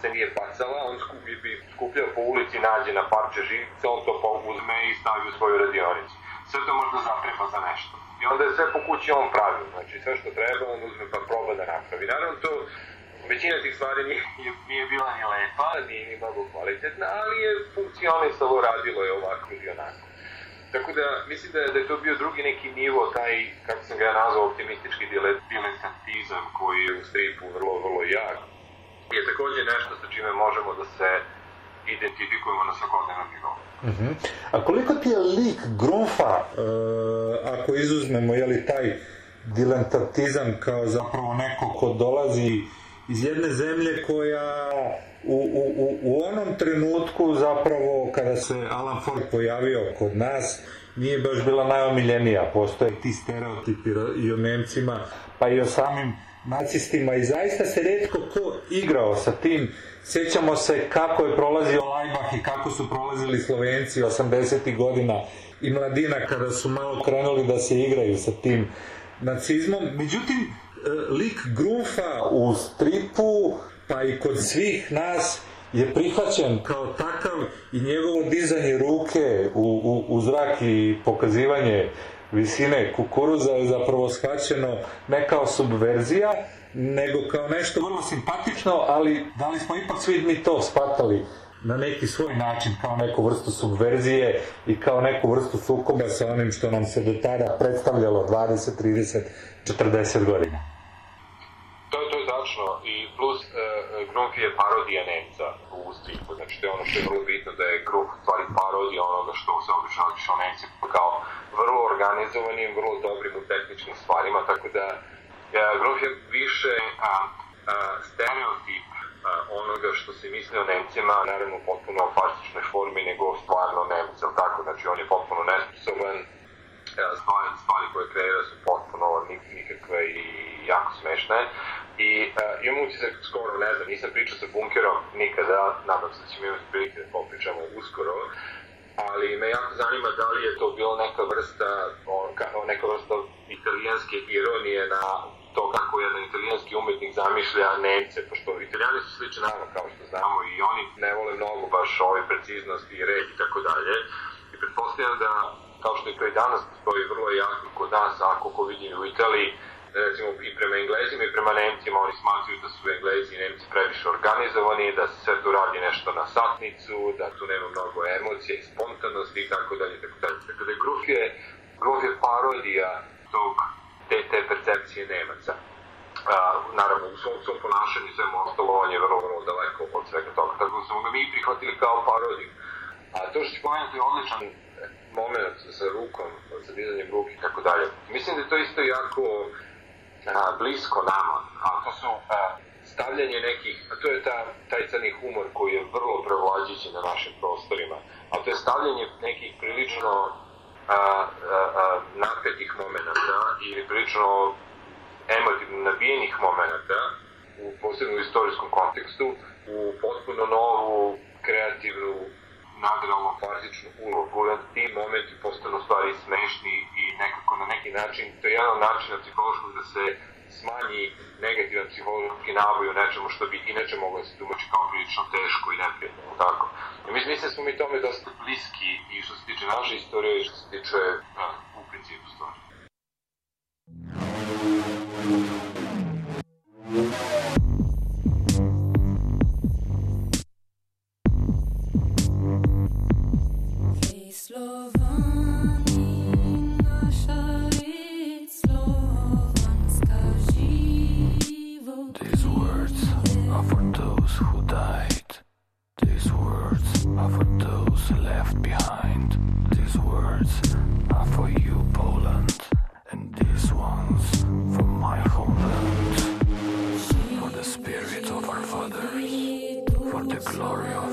se nije bacala, on skupi, bi skupljao po ulici, nađe na parče živca, on to uzme i stavi u svoju radionicu. Sve to možda zatreba za nešto. I onda je sve po kući on pravio, znači sve što treba on uzme pa proba da napravi. Naravno to većina tih stvari nije, nije bila ni lepa, nije ni mnogo kvalitetna, ali je funkcionisalo, radilo je ovako ili onako. Tako da, mislim da je, da je to bio drugi neki nivo, taj, kako sam ga ja nazvao, optimistički diletantizam koji je u stripu vrlo, vrlo jak. Je takođe nešto sa čime možemo da se identifikujemo na svakodnevnom nivou. Uh -huh. A koliko ti je lik Grunfa, uh, ako izuzmemo jeli, taj diletantizam kao zapravo neko ko dolazi iz jedne zemlje koja u, u, u, onom trenutku zapravo kada se Alan Ford pojavio kod nas nije baš bila najomiljenija. Postoje ti stereotipi i o Nemcima, pa i o samim nacistima i zaista se redko ko igrao sa tim. Sjećamo se kako je prolazio Lajbah i kako su prolazili Slovenci 80. godina i mladina kada su malo krenuli da se igraju sa tim nacizmom. Međutim, lik Grunfa u stripu, pa i kod svih nas, je prihvaćen kao takav i njegovo dizanje ruke u, u, u zrak i pokazivanje visine kukuruza je zapravo shvaćeno ne kao subverzija, nego kao nešto vrlo simpatično, ali da li smo ipak svi mi to shvatali na neki svoj način, kao neku vrstu subverzije i kao neku vrstu sukoba sa onim što nam se do tada predstavljalo 20, 30, 40 godina. Tačno i plus uh, Grunf je parodija Nemca u stripu, znači to je ono što je vrlo bitno da je Grunf stvari parodija onoga što se obično obično Nemci kao vrlo organizovanim, vrlo dobrim u tehničkim stvarima, tako da uh, Grunf je više uh, uh, stereotip onoga što se misli o Nemcima, naravno potpuno fašičnoj formi, nego stvarno Nemca, tako, znači on je potpuno nesposoban, stvari, stvari koje kreira su potpuno nikakve i jako smešne. I uh, imam utisak skoro, ne znam, nisam pričao sa bunkerom nikada, nadam se da ćemo imati prilike da popričamo uskoro, ali me jako zanima da li je to bilo neka vrsta, on, ka, neka vrsta italijanske ironije na to kako jedan italijanski umetnik zamišlja Nemce, pošto italijani su slični nama, kao što znamo, i oni ne vole mnogo baš ove preciznosti red i tako dalje. I pretpostavljam da, kao što je to i danas, postoji vrlo jako kod nas, ako ko vidim u Italiji, recimo i prema Englezima i prema Nemcima, oni smatruju da su Englezi i Nemci previše organizovani, da se sve tu radi nešto na satnicu, da tu nema mnogo emocije i spontanosti i tako dalje, tako dalje. Tako da Gruf je, Gruf je parodija tog te, te percepcije Nemaca. Uh, naravno, u svom, svom ponašanju i svemu ostalo, on je vrlo, vrlo daleko od svega toga, tako da smo ga mi prihvatili kao parodiju. A to što ću pomenuti je odličan moment sa rukom, sa dizanjem ruke i tako dalje. Mislim da je to isto jako a, blisko nama, a to su a, stavljanje nekih, a to je ta, taj crni humor koji je vrlo prevlađići na našim prostorima, a to je stavljanje nekih prilično a, a, a, napetih momenta ili prilično emotivno nabijenih momenta u posebno u istorijskom kontekstu u potpuno novu kreativnu nadrealno klasičnu ulogu, da ti momenti postanu stvari smešni i nekako na neki način, to je jedan od načina psihološkog da se smanji negativan psihološki naboj u nečemu što bi inače moglo da se tumači kao prilično teško i neprijatno, tako. I mislim, mislim da smo mi tome dosta bliski i što se tiče naše istorije i što se tiče, ja, u principu stvari. These words are for those who died. These words are for those left behind. These words are for you, Poland, and these ones for my homeland. For the spirit of our fathers, for the glory of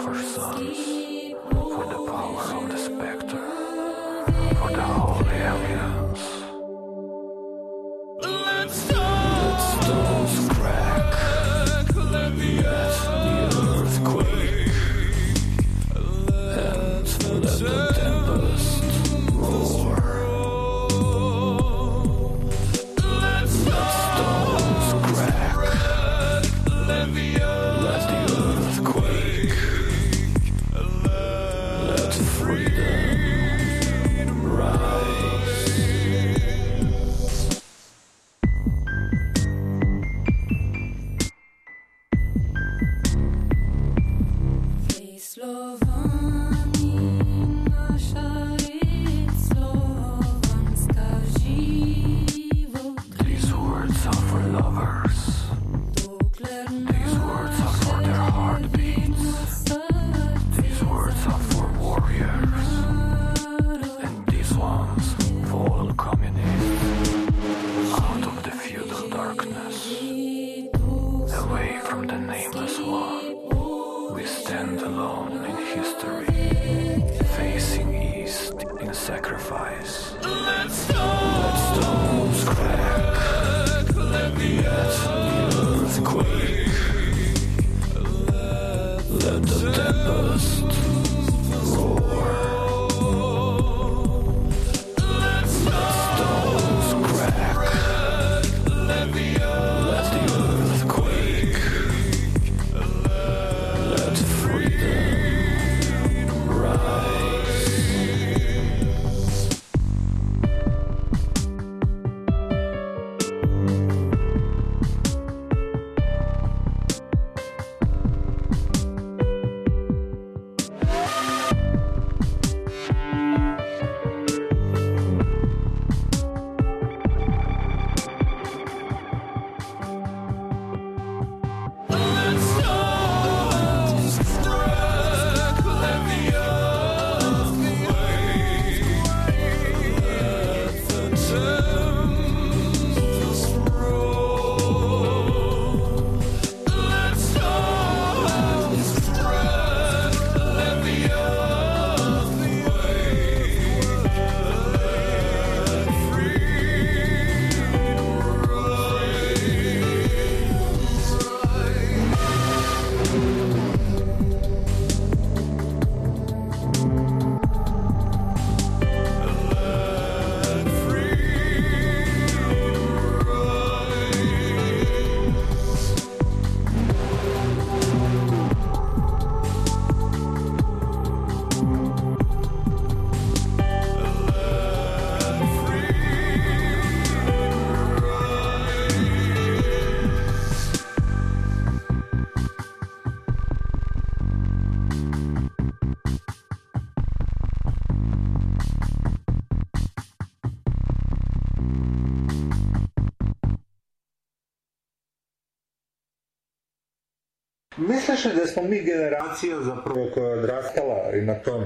Misliš li da smo mi generacija zapravo koja je odrastala i na tom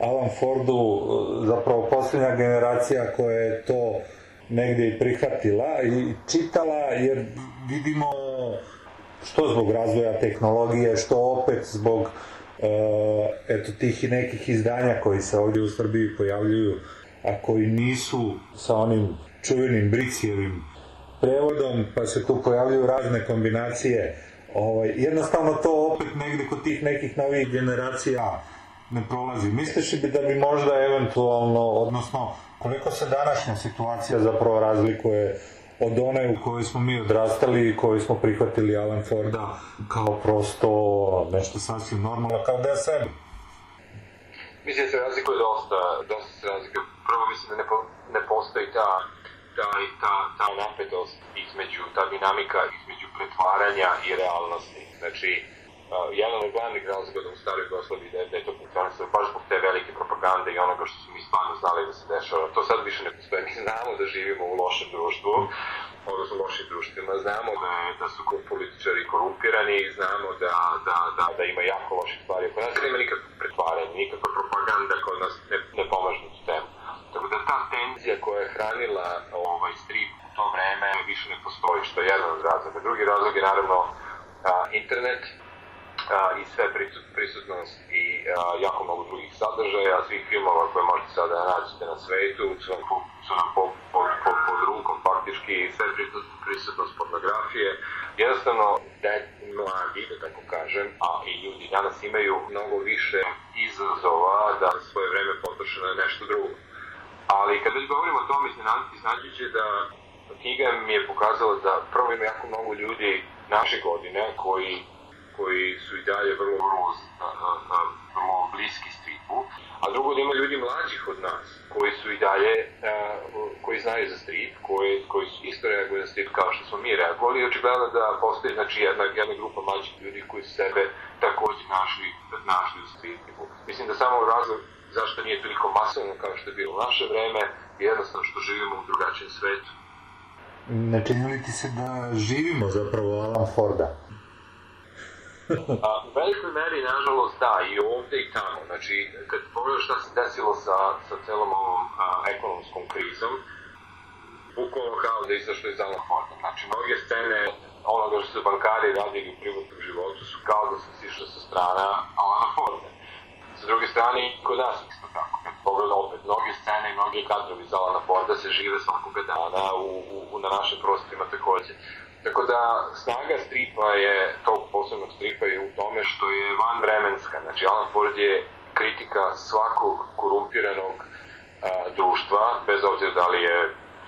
Alan Fordu, zapravo posljednja generacija koja je to negdje i prihvatila i čitala, jer vidimo što zbog razvoja tehnologije, što opet zbog uh, eto tih i nekih izdanja koji se ovdje u Srbiji pojavljuju, a koji nisu sa onim čuvenim Bricijevim prevodom, pa se tu pojavljuju razne kombinacije. Ovaj, jednostavno to opet negdje kod tih nekih novih generacija ne prolazi. Misliš li da bi možda eventualno, odnosno koliko se današnja situacija zapravo razlikuje od one u kojoj smo mi odrastali i kojoj smo prihvatili Alan Forda kao prosto nešto sasvim normalno, kao deo sebe. Mislim da se razlikuje dosta, dosta se razlikuje. Prvo mislim da ne, po, ne postoji ta, ta, ta, ta napetost između, ta dinamika između pretvaranja i realnosti. Znači, jedan od glavnih razloga da u staroj Jugoslaviji da, da je to funkcionisalo baš zbog te velike propagande i onoga što smo mi stvarno znali da se dešava. To sad više ne postoje. Mi znamo da živimo u lošem društvu, odnosno lošim društvima. Znamo da, da su političari korumpirani, znamo da, da, da, da ima jako loših stvari. Kod nas nema nikakvog pretvaranja, nikakva propaganda kod nas ne, ne pomaže na tu temu. Tako da ta tenzija koja je hranila ovaj strip to vreme više ne postoji, što je jedan od razloga. Drugi razlog je naravno a, internet, a, i sve prisut, prisutnost i a, jako mnogo drugih sadržaja, svih filmova koje možete sada da nađete na svetu, su nam, po, su nam po, po, po, pod rukom faktički, sve prisutnost, prisutnost pornografije. Jednostavno, da mladi, da tako kažem, a i ljudi danas imaju mnogo više izazova da svoje vreme potroše na nešto drugo. Ali kad već govorimo o tome, će da knjiga mi je pokazala da prvo ima jako mnogo ljudi naše godine koji koji su i dalje vrlo, vrlo, vrlo bliski stripu, a drugo da ima ljudi mlađih od nas, koji su i dalje, koji znaju za strip, koji, koji su isto reaguju na strip kao što smo mi reagovali, i očigledno da postoji znači, jedna, jedna grupa mlađih ljudi koji su sebe takođe našli, našli u stripu. Mislim da samo razlog zašto nije toliko masovno kao što je bilo u naše vreme, je jednostavno što živimo u drugačijem svetu. Ne čini li ti se da živimo zapravo Alan Forda? A, u velikoj meri, nažalost, da, i ovde i tamo. Znači, kad pogledaš šta se desilo sa, sa celom ovom a, ekonomskom krizom, bukvalno kao da izašlo iz Alan Forda. Znači, mnoge scene onoga što su bankari radili u privatnom životu su kao da su sišle sa strana Alana Forda. Sa druge strane, i kod nas isto tako. Kad pogledam opet, mnoge scene i mnogi kadrovi iz Alana Forda se žive svakoga dana u, u, u, na našim prostorima takođe. Tako da snaga stripa je, tog posebnog stripa je u tome što je vanvremenska. Znači Alan Ford je kritika svakog korumpiranog a, društva, bez obzira da li je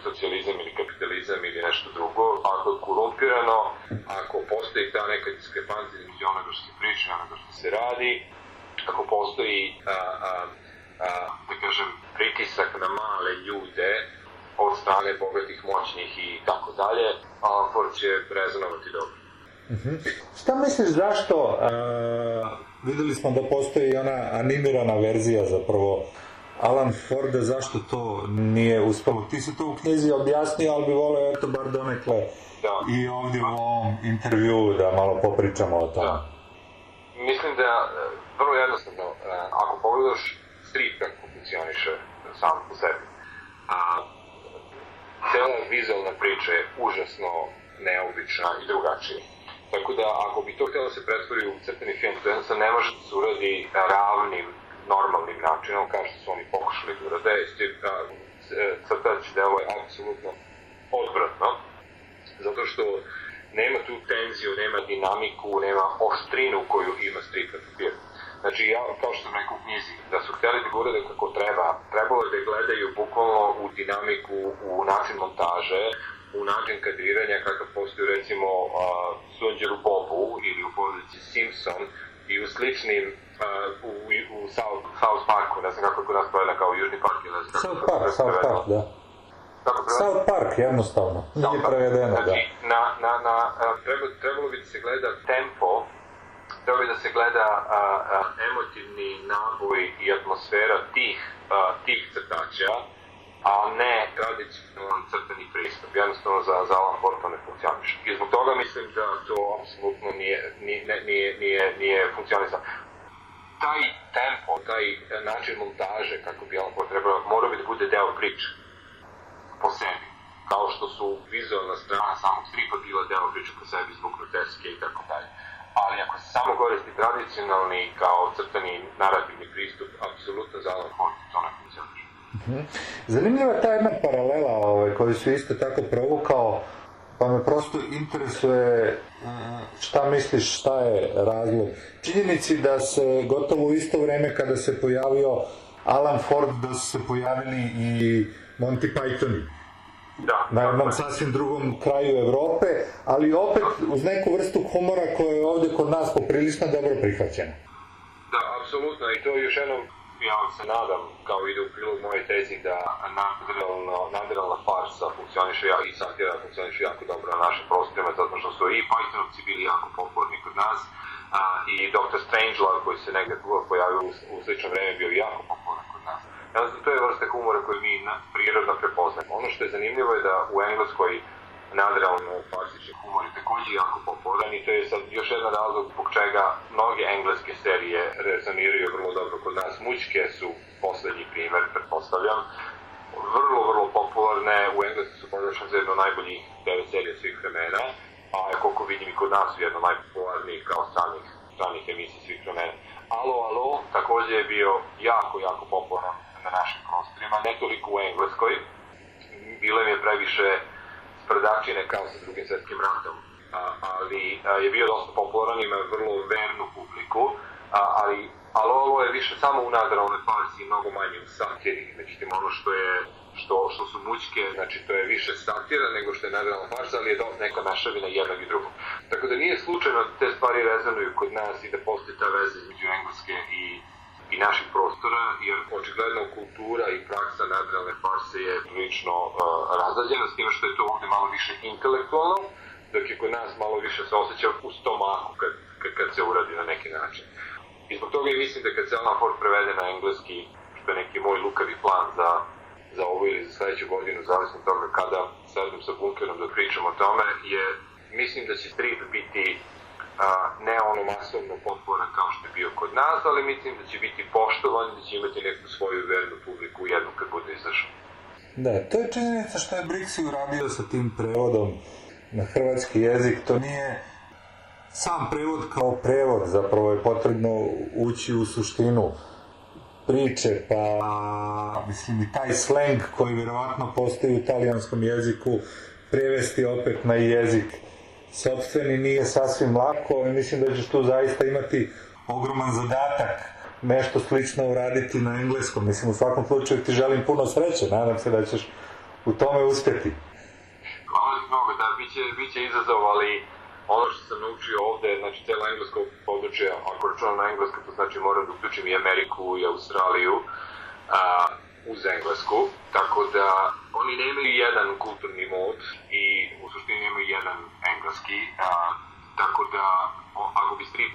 socijalizam ili kapitalizam ili nešto drugo. Ako je korumpirano, ako postoji ta neka diskrepancija između onoga što se priča i onoga što se radi, ako postoji, a, a, a, da kažem, pritisak na male ljude, od strane bogatih, moćnih i tako dalje, Alan Ford će rezonovati dobro. Uh -huh. Šta misliš zašto, uh, videli smo da postoji ona animirana verzija zapravo Alan Forda, zašto to nije uspelo? Ti si to u knjizi objasnio, ali bi voleo eto bar donekle da. i ovdje u ovom intervjuu da malo popričamo o tome. Da. Mislim da, vrlo jednostavno, ako pogledaš strip kako funkcioniše sam po sebi, a, cela vizualna priča je užasno neobična i drugačija. Tako da, ako bi to htjelo se pretvori u crteni film, to jednostavno ne može da se uradi ravnim, normalnim načinom, kao što su oni pokušali da urade, crtač delo je apsolutno odvratno, zato što nema tu tenziju, nema dinamiku, nema oštrinu koju ima strip na papiru. Znači, ja, kao što sam rekao u knjizi, da su hteli da urade kako treba, trebalo je da gledaju bukvalno u dinamiku, u način montaže, u način kadriranja kakav postoji recimo uh, Sunđeru Bobu ili u porodici Simpson i u sličnim uh, u, u South, South Parku, ne znam kako je kod nas prevedeno kao Južni park ili znam South Park, South Park, da. South Park, jednostavno. Nije prevedeno, znači, da. Na, na, na, treba, trebalo bi da se gleda tempo treba da se gleda a, a, emotivni naboj i atmosfera tih, a, tih crtača, a ne tradicionalan crtani pristup. Jednostavno za, za Alan Ford to ne funkcioniše. I zbog toga mislim da to apsolutno nije, nije, nije, nije, nije funkcionisano. Taj tempo, taj način montaže, kako bi Ford trebao, mora bi da bude deo priče po sebi kao što su vizualna strana samog stripa bila deo priče po sebi zbog groteske i tako dalje ali ako se samo koristi tradicionalni kao crtani narativni pristup, apsolutno za Alan Ford to ne funkcioniše. Zanimljiva je ta jedna paralela ovaj, koju su isto tako provukao, pa me prosto interesuje šta misliš, šta je razlog. Činjenici da se gotovo u isto vreme kada se pojavio Alan Ford, da su se pojavili i Monty Pythoni. Da. na jednom sasvim drugom kraju Evrope, ali opet uz neku vrstu humora koja je ovde kod nas poprilično dobro prihvaćena. Da, apsolutno, i to još jednom, ja se nadam, kao ide u prilog moje tezi, da nadralna, nadralna farsa funkcioniše ja, i satira funkcioniše jako dobro na našim prostorima, zato što su i Pythonovci bili jako popularni kod nas, a, i Dr. Strangelove koji se negde pojavio u, u slično vreme bio jako popularan. Ja znam, to je vrsta humora koju mi na, prirodno prepoznajemo. Ono što je zanimljivo je da u Engleskoj nadrealno farsični humor je takođe jako popularan i to je sad još jedan razlog zbog čega mnoge engleske serije rezoniraju vrlo dobro kod nas. Mućke su poslednji primer, pretpostavljam. Vrlo, vrlo popularne, u Engleskoj su proglašene za jedno najboljih TV serija svih vremena, a koliko vidim i kod nas su jedno najpopularnijih kao stranih, stranih emisija svih vremena. Alo, alo, takođe je bio jako, jako popularan na našim prostorima, ne toliko u Engleskoj, bilo im je previše sprdačine kao sa drugim svetskim ratom, a, ali a, je bio dosta popularan, ima vrlo vernu publiku, a, ali ali ovo je više samo u nadralnoj farsi i mnogo manje u satiri. Međutim, ono što je što, što su mućke, znači to je više satira nego što je nadralna farsa, ali je dosta neka mešavina jednog i drugog. Tako da nije slučajno da te stvari rezonuju kod nas i da postoji ta veza između engleske i i naših prostora, jer očigledno kultura i praksa nadralne farse je prilično uh, razdaljena, s tim što je to ovde malo više intelektualno, dok je kod nas malo više se osjeća u stomaku kad, kad, kad se uradi na neki način. I zbog toga i mislim da kad se Alan Ford prevede na engleski, što je neki moj lukavi plan za, za ovu ili za sledeću godinu, zavisno toga kada sedem sa bunkerom da pričam o tome, je mislim da će strip biti a, ne ono masovno popularan kao što je bio kod nas, ali mislim da će biti poštovan, da će imati neku svoju vernu publiku jednom kad bude izašao. Da, to je činjenica što je Brixi uradio sa tim prevodom na hrvatski jezik. To nije sam prevod kao prevod, zapravo je potrebno ući u suštinu priče, pa mislim i taj sleng koji vjerovatno postoji u italijanskom jeziku prevesti opet na jezik sobstveni nije sasvim lako i mislim da ćeš tu zaista imati ogroman zadatak nešto slično uraditi na engleskom. Mislim, u svakom slučaju ti želim puno sreće, nadam se da ćeš u tome uspeti. Hvala ti mnogo, da, bit će, bit će izazov, ali ono što sam naučio ovde, znači cijelo englesko područje, ako računam na englesko, to znači moram da uključim i Ameriku i Australiju a, uz englesku, tako da oni nemaju jedan kulturni mod i u suštini nemaju jedan engleski, a, tako da o, ako bi strip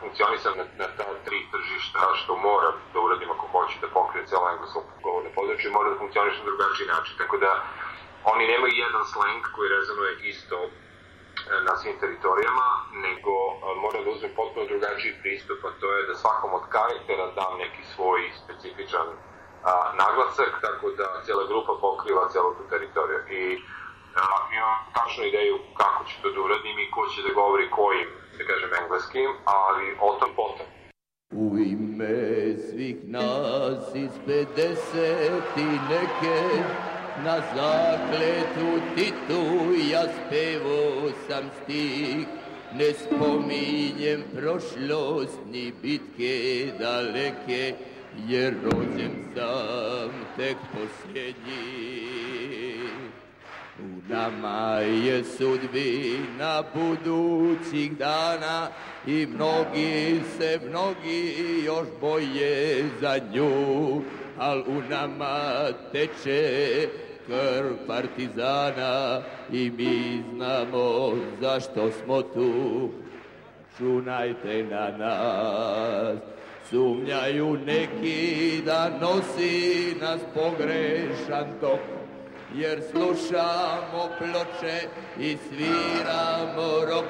funkcionisao na, na ta tri tržišta, što mora da uradim ako hoće da pokrije cijelo englesko govorne područje, mora da funkcioniše na drugačiji način, tako da oni nemaju jedan slang koji rezonuje isto na svim teritorijama, nego moram da uzmem potpuno drugačiji pristup, a to je da svakom od karaktera dam neki svoj specifičan a, naglasak, tako da cijela grupa pokriva cijelu tu teritoriju. I a, imam tačnu ideju kako ću to da uradim i ko će da govori kojim, da kažem, engleskim, ali o tom potom. U ime svih nas iz 50 i neke na zakletu Titu ja spevo sam stih Ne spominjem prošlost ni bitke daleke Jer rođen sam tek posljednji U nama je sudbina budućih dana I mnogi se, mnogi još boje za nju Al u nama teče krv partizana i mi znamo zašto smo tu. Čunajte na nas, sumnjaju neki da nosi nas pogrešan tok, jer slušamo ploče i sviramo rok,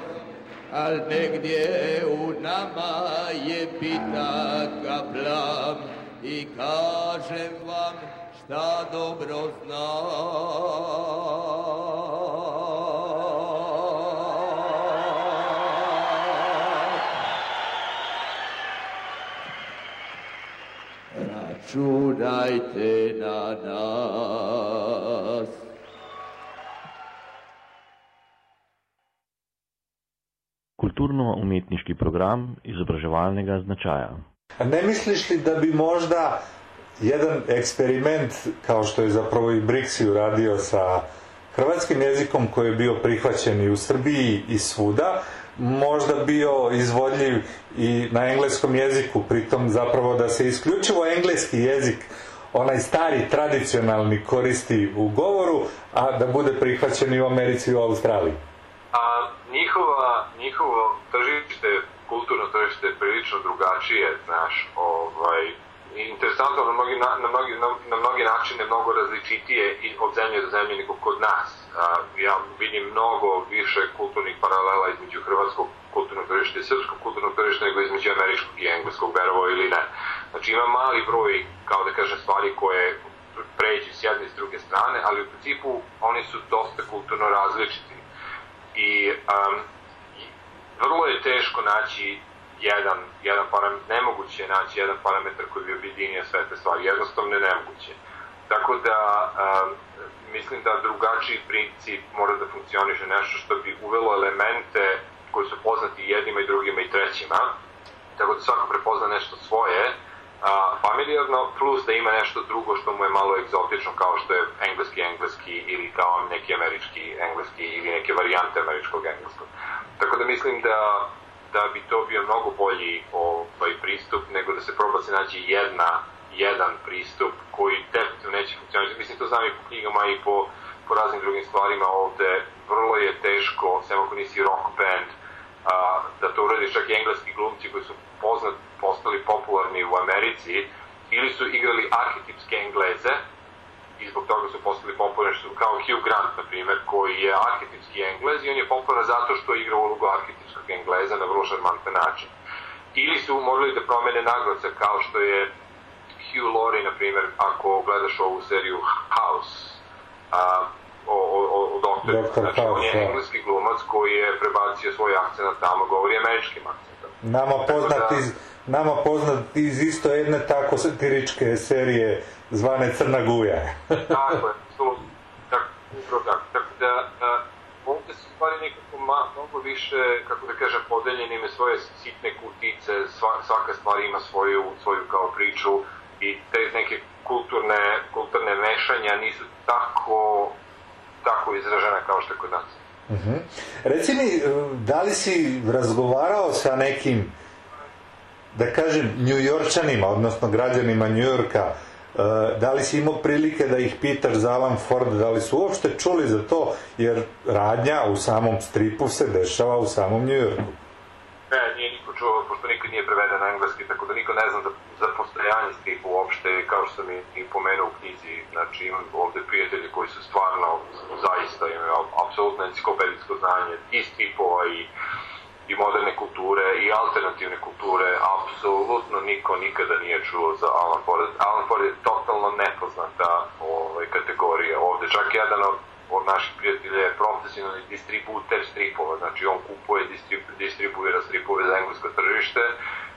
al negdje u nama je pitaka plam i kažem vam šta dobro znam. Računajte na nas. Kulturno-umetniški program izobraževalnega značaja. A ne misliš li da bi možda jedan eksperiment kao što je zapravo i Brixi uradio sa hrvatskim jezikom koji je bio prihvaćen i u Srbiji i svuda, možda bio izvodljiv i na engleskom jeziku, pritom zapravo da se isključivo engleski jezik onaj stari tradicionalni koristi u govoru, a da bude prihvaćen i u Americi i u Australiji. A njihova, njihovo tržište, kulturno tržište je prilično drugačije, znaš, ovaj, interesantno na mnogi, na, na, mnogi, na, na mnogi načine mnogo različitije i od zemlje do zemlje nego kod nas. A, ja vidim mnogo više kulturnih paralela između hrvatskog kulturnog tržišta i srpskog kulturnog tržišta nego između američkog i engleskog, verovo ili ne. Znači ima mali broj, kao da kažem, stvari koje pređu s jedne i s druge strane, ali u principu oni su dosta kulturno različiti. I um, vrlo je teško naći jedan, jedan parametar, nemoguće je naći jedan parametar koji bi objedinio sve te stvari, jednostavno je nemoguće. Tako da, um, mislim da drugačiji princip mora da funkcioniše nešto što bi uvelo elemente koji su poznati jednima i drugima i trećima, tako da svako prepozna nešto svoje, a, familijarno, plus da ima nešto drugo što mu je malo egzotično, kao što je engleski engleski ili kao neki američki engleski ili neke varijante američkog engleskog. Tako da mislim da da bi to bio mnogo bolji ovaj pristup nego da se proba se naći jedna jedan pristup koji definitivno neće funkcionisati. Mislim, to znam i po knjigama i po, po raznim drugim stvarima ovde. Vrlo je teško, sem ako nisi rock band, a, da to uradiš čak i engleski glumci koji su poznat, postali popularni u Americi ili su igrali arhetipske engleze i zbog toga su postali popularni što kao Hugh Grant, na primjer, koji je arhetipski englez i on je popularan zato što igra ulogu arhetipskog engleza na vrlo šarmantan način. Ili su morali da promene naglasak kao što je Hugh Laurie, na primjer, ako gledaš ovu seriju House, a, o, o, o doktoru, Doktor znači on je House, da. engleski glumac koji je prebacio svoj akcent tamo, govori američkim akcentom. Nama poznat, da- iz, nama poznat iz isto jedne tako satiričke serije zvane Crna guja. Tako je. Tako, upravo tako. Tako da, a, ovde su stvari nekako ma, mnogo više, kako da kažem, podeljene ime svoje sitne kutice, sva, svaka stvar ima svoju, svoju kao priču i te neke kulturne, kulturne mešanja nisu tako, tako izražene kao što je kod nas. Mhm. Reci mi, e, da li si razgovarao sa nekim, da kažem, njujorčanima, odnosno građanima Njujorka, e, da li si imao prilike da ih pitaš za Alan Ford, da li su uopšte čuli za to, jer radnja u samom stripu se dešava u samom Njujorku. Ne, nije niko čuo, pošto nikad nije preveden na engleski, tako da niko ne zna za, za postojanje stripa uopšte, kao što sam i, i pomenuo u knjizi, znači imam ovde prijatelji koji su stvarno, zaista imaju ap- apsolutno enciklopedijsko znanje i stripova i, i moderne kulture i alternativne kulture, apsolutno niko nikada nije čuo za Alan Ford. Alan Ford je totalno nepoznata ovaj, kategorija ovde, čak jedan od od naših prijatelja je profesionalni distributer stripova, znači on kupuje, distrib, distribuira stripove za englesko tržište,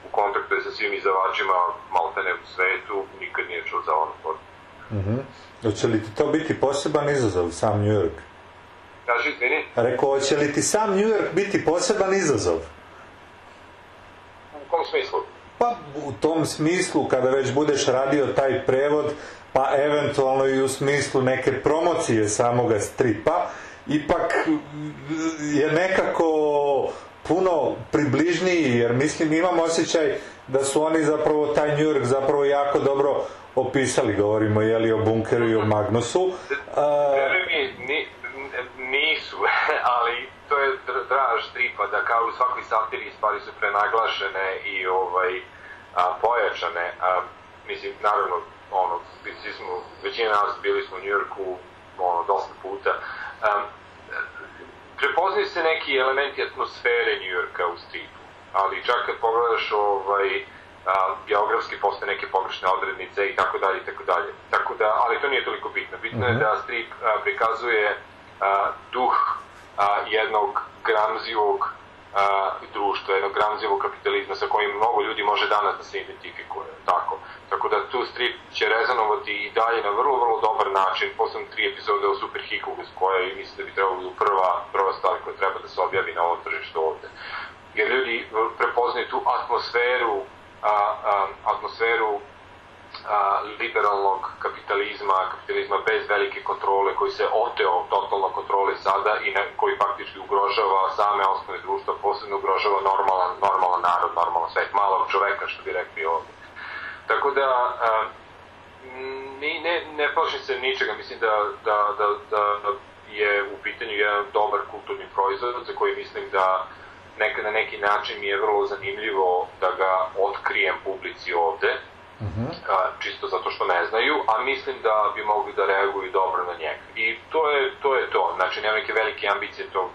u kontaktu je sa svim izdavačima maltene u svetu, nikad nije čuo za ono Ford. Mhm. Hoće li ti to biti poseban izazov, sam New York? Kaži, izvini, Rekao, hoće li ti sam New York biti poseban izazov? u kom smislu? Pa u tom smislu, kada već budeš radio taj prevod, pa eventualno i u smislu neke promocije samoga stripa, ipak je nekako puno približniji, jer mislim imam osjećaj da su oni zapravo taj New York zapravo jako dobro opisali, govorimo jeli o bunkeru i o Magnusu. Veruj mi, ni, n- nisu, ali to je dr- draž stripa, da kao u svakoj satiri stvari su prenaglašene i ovaj, a, pojačane. A, mislim, naravno, ono, svi smo, većina nas bili smo u Njujorku, ono, dosta puta. Um, prepoznaju se neki elementi atmosfere Njujorka u stripu, ali čak kad pogledaš ovaj, a, geografski postoje neke pogrešne odrednice i tako dalje i tako dalje. Tako da, ali to nije toliko bitno. Bitno je Mhm. da strip a, prikazuje a, duh a, jednog gramzivog a, društva, jednog gramzivog kapitalizma sa kojim mnogo ljudi može danas da se identifikuje. Tako. Tako da tu strip će rezonovati i dalje na vrlo, vrlo dobar način. Posledno tri epizode o Super Hiku, koja je, mislim da bi trebalo da prva, prva stvar koja treba da se objavi na ovom tržištu ovde. Jer ljudi prepoznaju tu atmosferu, a, a, atmosferu a, liberalnog kapitalizma, kapitalizma bez velike kontrole, koji se oteo totalno kontroli sada i ne, koji faktički ugrožava same osnove društva, posebno ugrožava normalan, normalan narod, normalan svet, malog čoveka, što bi rekli ovde. Tako da, a, ni, ne, ne plašim se ničega, mislim da, da, da, da je u pitanju jedan dobar kulturni proizvod za koji mislim da neka, na neki način mi je vrlo zanimljivo da ga otkrijem publici ovde, uh -huh. a, čisto zato što ne znaju, a mislim da bi mogli da reaguju dobro na njega. I to je to. Je to. Znači, nema neke velike ambicije, to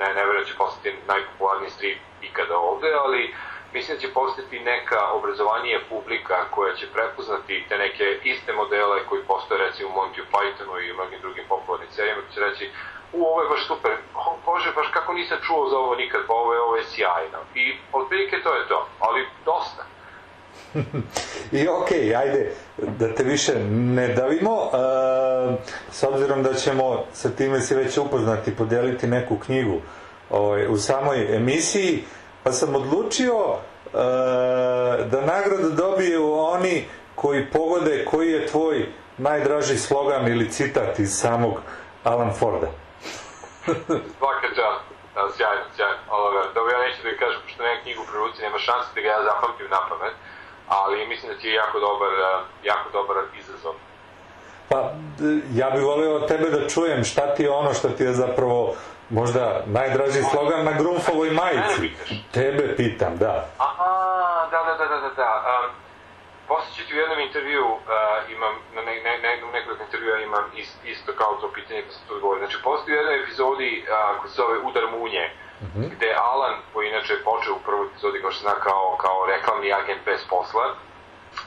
ne, ne verujem da će postati najpopularniji strip ikada ovde, ali mislim da će postati neka obrazovanija publika koja će prepoznati te neke iste modele koji postoje recimo u Monty Pythonu i u mnogim drugim popularnim serijama, će reći u, ovo je baš super, o, bože, baš kako nisam čuo za ovo nikad, pa ovo je, ovo je sjajno. I otprilike to je to, ali dosta. I okay, ajde, da te više ne davimo, uh, s obzirom da ćemo sa time si već upoznati, podeliti neku knjigu ovaj, u samoj emisiji, pa sam odlučio uh, da nagradu dobiju oni koji pogode koji je tvoj najdraži slogan ili citat iz samog Alan Forda. Svaka čast, da, sjajno, sjajno. Dobro, ja neću da ga kažem, pošto nemam knjigu u ruci, nema šanse da ga ja zapamtim na pamet, ali mislim da ti je jako dobar, jako dobar izazov. Pa, ja bih volio od tebe da čujem šta ti je ono što ti je zapravo možda najdraži slogan na Grunfovoj majici. Tebe pitam, da. Aha, da, da, da, da, da, da. Um, posle ću ti u jednom intervju, uh, imam, na ne, ne, ne, nekoliko intervjua imam ist, isto kao to pitanje kad sam to odgovorio. Znači, postoji u jednoj epizodi uh, koja se zove Udar munje, uh -huh. gde Alan, koji inače je počeo u prvoj epizodi, kao što zna, kao, kao reklamni agent bez posla,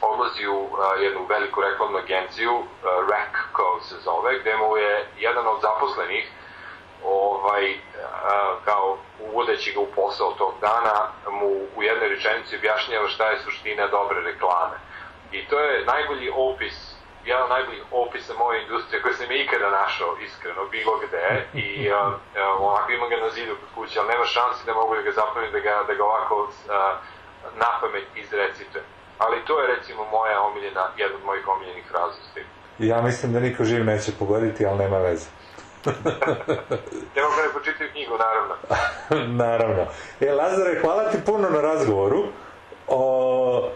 odlazi u uh, jednu veliku reklamnu agenciju, uh, REC, kao se zove, gde mu je jedan od zaposlenih ovaj, kao uvodeći ga u posao tog dana, mu u jednoj rečenici objašnjava šta je suština dobre reklame. I to je najbolji opis, jedan od najboljih opisa moje industrije koje sam ikada našao, iskreno, bilo gde, i uh, onako imam ga na zidu kod kuće, ali nema šansi da mogu da ga zapamim, da ga, da ga ovako uh, na pamet izrecitujem. Ali to je recimo moja omiljena, jedna od mojih omiljenih fraza Ja mislim da niko živ neće pogoditi, ali nema veze. mogu ne počitaju knjigu, naravno. naravno. E, Lazare, hvala ti puno na razgovoru. O,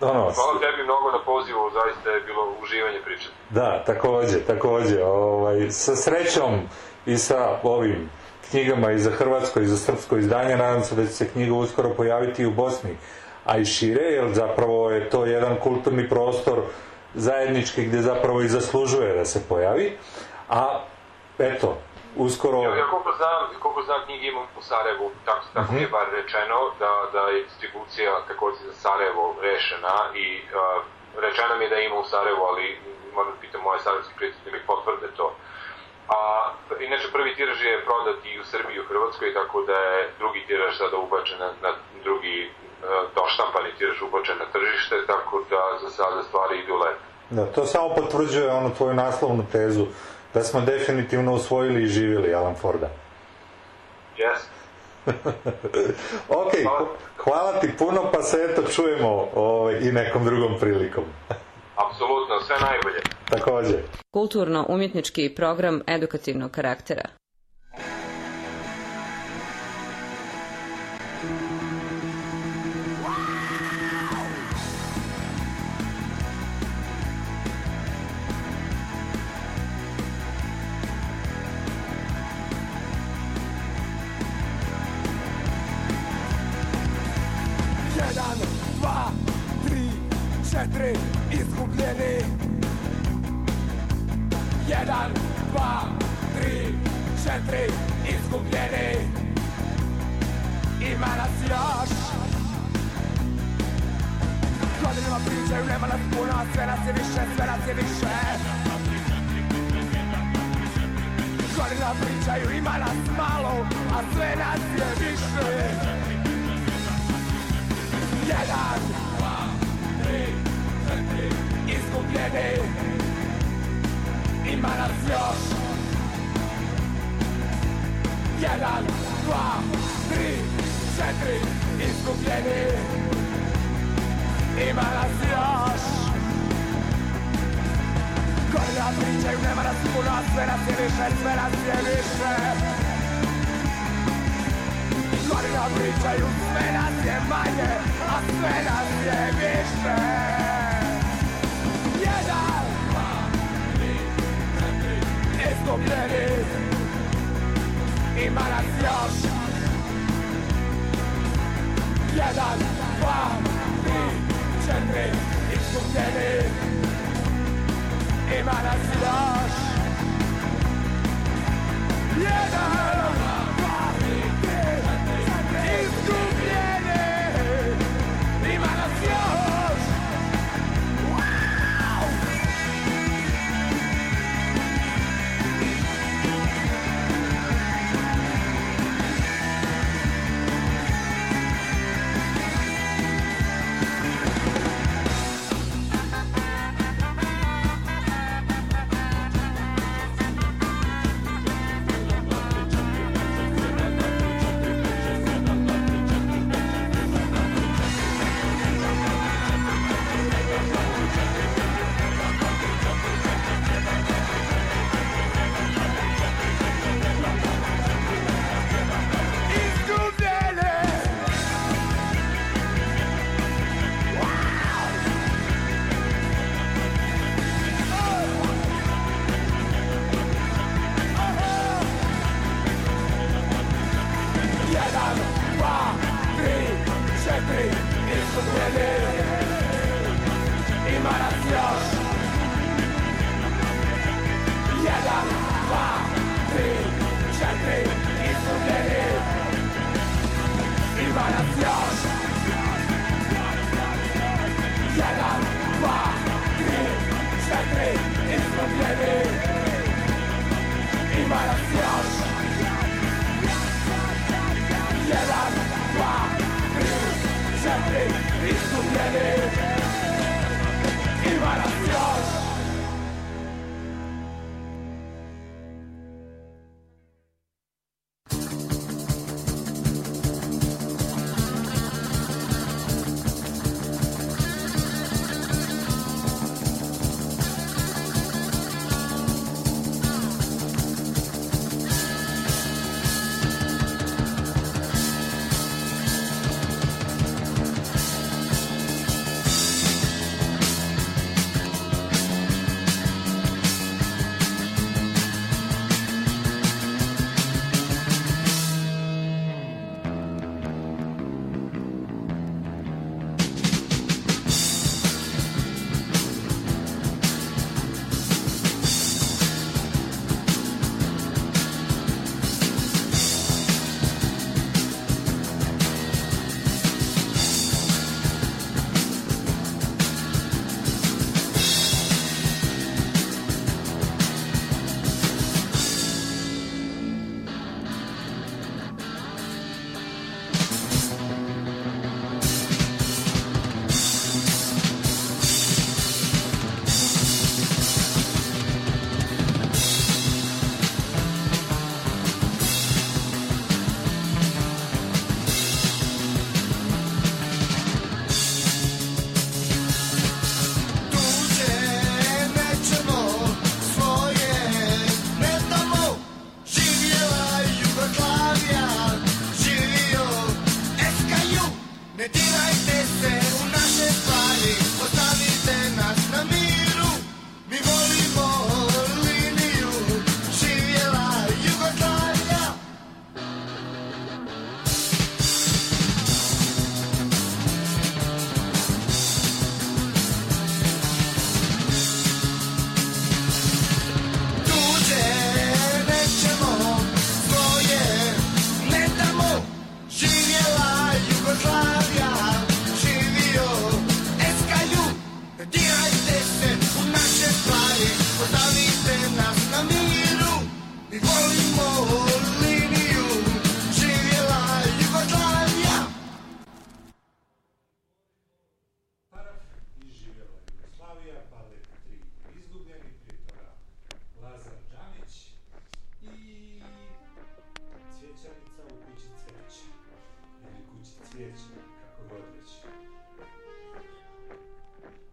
ono, hvala tebi mnogo na pozivu, zaista je bilo uživanje pričati. Da, takođe, takođe. Ovaj, sa srećom i sa ovim knjigama i za hrvatsko i za srpsko izdanje, nadam se da će se knjiga uskoro pojaviti i u Bosni, a i šire, jer zapravo je to jedan kulturni prostor zajednički gde zapravo i zaslužuje da se pojavi. A eto, uskoro... Ja, ja koliko znam, koliko znam knjige imam u Sarajevu, tako, tako uh -huh. je bar rečeno, da, da je distribucija takođe za Sarajevo rešena i uh, rečeno mi je da ima u Sarajevu, ali moram da pitam moje sarajevske prijatelje da mi potvrde to. A, inače, prvi tiraž je prodat i u Srbiji i u Hrvatskoj, tako da je drugi tiraž sada ubačen na, na drugi doštampani tiraž ubačen na tržište, tako da za sada stvari idu lepo. Da, to samo potvrđuje onu tvoju naslovnu tezu da smo definitivno usvojili i živjeli Alan Forda. Yes. ok, hvala. hvala ti puno, pa se eto čujemo ovaj, i nekom drugom prilikom. Apsolutno, sve najbolje. Takođe. Kulturno-umjetnički program edukativnog karaktera. Četiri, izgubljeni Ima nas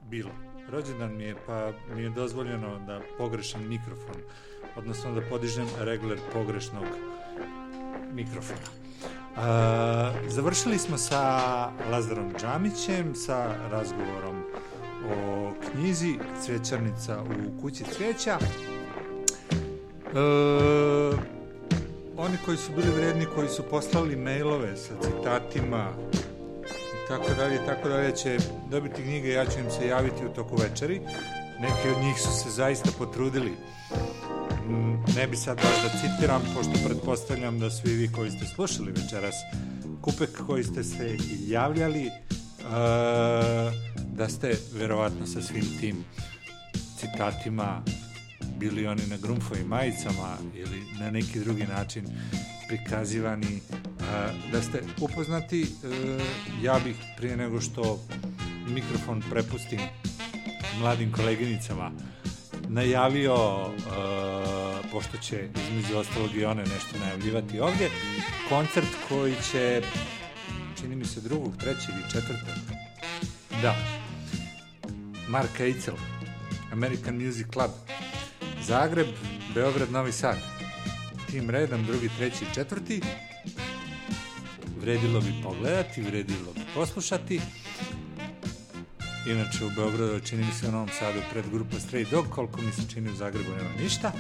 bilo. Rođendan mi je, pa mi je dozvoljeno da pogrešim mikrofon, odnosno da podižem regler pogrešnog mikrofona. E, završili smo sa Lazarom Džamićem, sa razgovorom o knjizi Cvećarnica u kući cveća. E, oni koji su bili vredni, koji su poslali mailove sa citatima tako dalje, tako dalje, će dobiti knjige, ja ću im se javiti u toku večeri. Neki od njih su se zaista potrudili. Mm, Ne bi sad baš da citiram, pošto pretpostavljam da svi vi koji ste slušali večeras kupek koji ste se javljali, e, da ste verovatno sa svim tim citatima bili oni na grumfovim majicama ili na neki drugi način prikazivani, a, da ste upoznati, e, ja bih prije nego što mikrofon prepustim mladim koleginicama, najavio, e, pošto će između ostalog i one nešto najavljivati ovdje, koncert koji će, čini mi se drugog, trećeg i četvrtog, da, Marka Eichel, American Music Club, Zagreb, Beograd, Novi Sad. Tim redom, drugi, treći četvrti. Vredilo bi pogledati, vredilo bi poslušati. Inače u Beogradu čini mi se u Novom Sadu pred grupa Stray Dog, koliko mi se čini u Zagrebu nema ništa.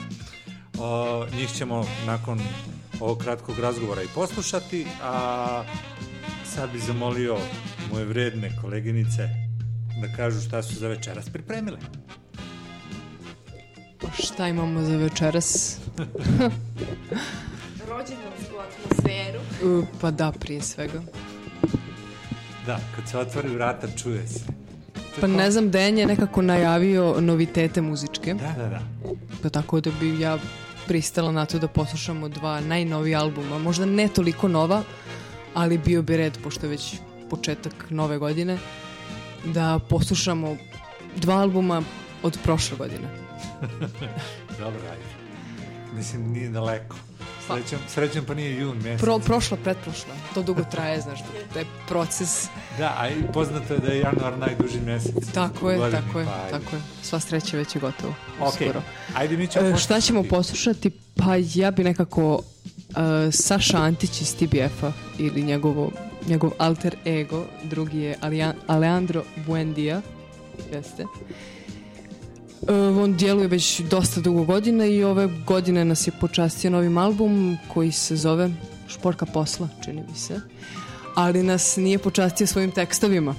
O, njih ćemo nakon ovog kratkog razgovora i poslušati, a sad bi zamolio moje vredne koleginice da kažu šta su za večeras pripremile. Šta imamo za večeras? Rođendansku atmosferu. Pa da, prije svega. Da, kad se otvori vrata čuje se. Pa ne znam, Dejan je nekako najavio novitete muzičke. Da, da, da. Pa tako da bi ja pristala na to da poslušamo dva najnovija albuma. Možda ne toliko nova, ali bio bi red, pošto je već početak nove godine, da poslušamo dva albuma od prošle godine. Dobro, ajde. Mislim, nije daleko. Srećem, srećem pa nije jun mjesec. Pro, prošla, pretprošla. To dugo traje, znaš, to je proces. Da, a i poznato je da je januar najduži mjesec. Tako je, Godine, tako je, pa tako je. Sva sreća već je gotovo. Ok, uskoro. ajde mi ćemo E, šta ćemo poslušati? Pa ja bi nekako uh, Saša Antić iz TBF-a ili njegovo, njegov alter ego, drugi je Alejandro Buendia, jeste. E, on djeluje već dosta dugo godina i ove godine nas je počastio novim album koji se zove Šporka posla, čini mi se. Ali nas nije počastio svojim tekstovima.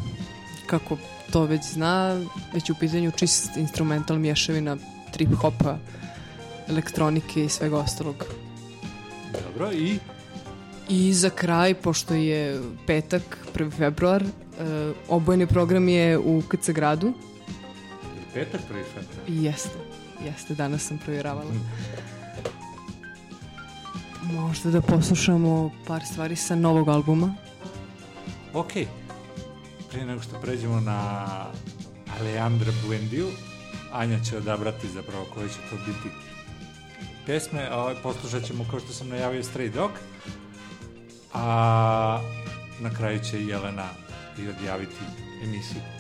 Kako to već zna, već u pitanju čist instrumental mješavina trip-hopa, elektronike i svega ostalog. Dobro, i I za kraj, pošto je petak, 1. februar, e, obojeni program je u KC gradu. Petak prvi. I jeste, jeste, danas sam provjeravala. Možda da poslušamo par stvari sa novog albuma. Ok. Prije nego što pređemo na Alejandra Buendiju, Anja će odabrati zapravo koje će to biti pesme. a Ovaj, poslušat ćemo, kao što sam najavio, Stray Dog. A na kraju će Jelena i odjaviti emisiju.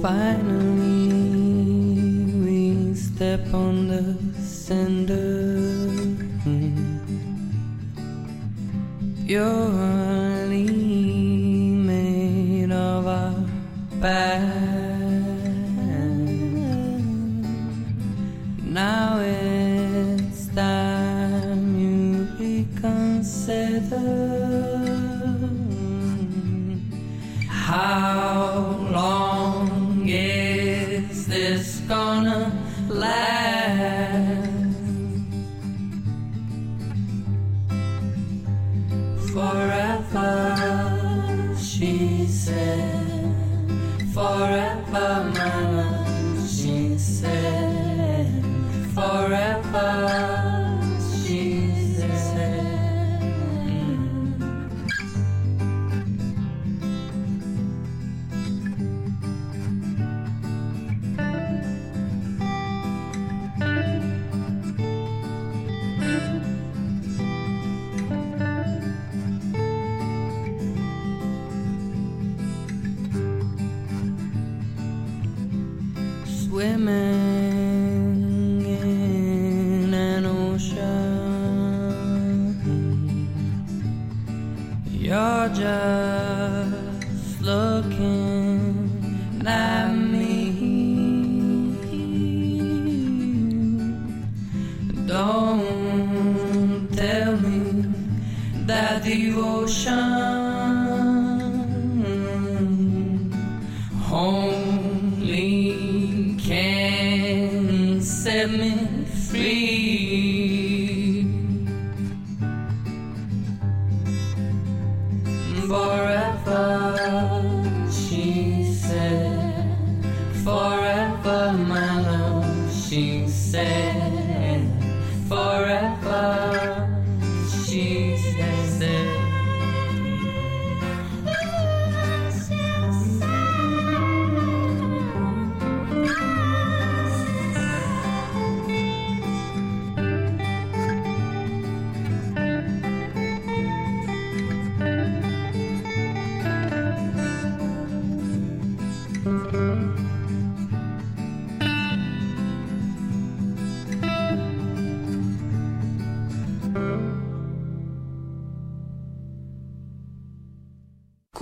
Finally, we step on the cinder. Purely made of a past. Now it's time you reconsider. How long is this gonna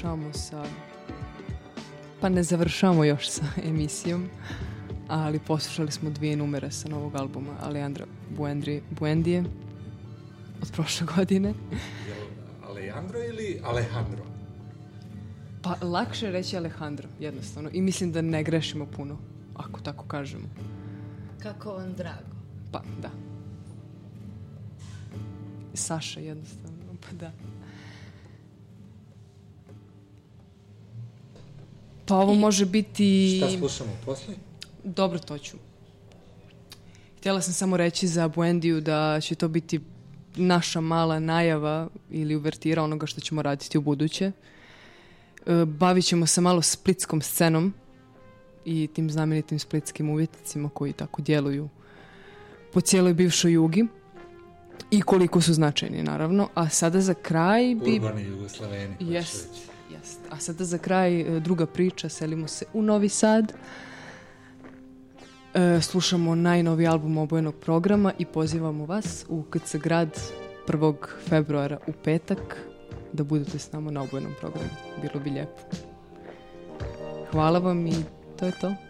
Završavamo sa... Pa ne završavamo još sa emisijom, ali poslušali smo dvije numere sa novog albuma Alejandra Buendri, Buendije od prošle godine. Alejandro ili Alejandro? Pa lakše je reći Alejandro, jednostavno. I mislim da ne grešimo puno, ako tako kažemo. Kako vam drago. Pa, da. Saša, jednostavno, pa da. Pa ovo može biti... Šta slušamo posle? Dobro, to ću. Htjela sam samo reći za Buendiju da će to biti naša mala najava ili uvertira onoga što ćemo raditi u buduće. E, Bavit ćemo se malo splitskom scenom i tim znamenitim splitskim uvjetnicima koji tako djeluju po cijeloj bivšoj jugi i koliko su značajni naravno. A sada za kraj bi... Urbani Jugoslaveni. hoću Jest. A sada za kraj e, druga priča, selimo se u Novi Sad. E, slušamo najnovi album obojenog programa i pozivamo vas u KC Grad 1. februara u petak da budete s nama na obojenom programu. Bilo bi lijepo. Hvala vam i to je to.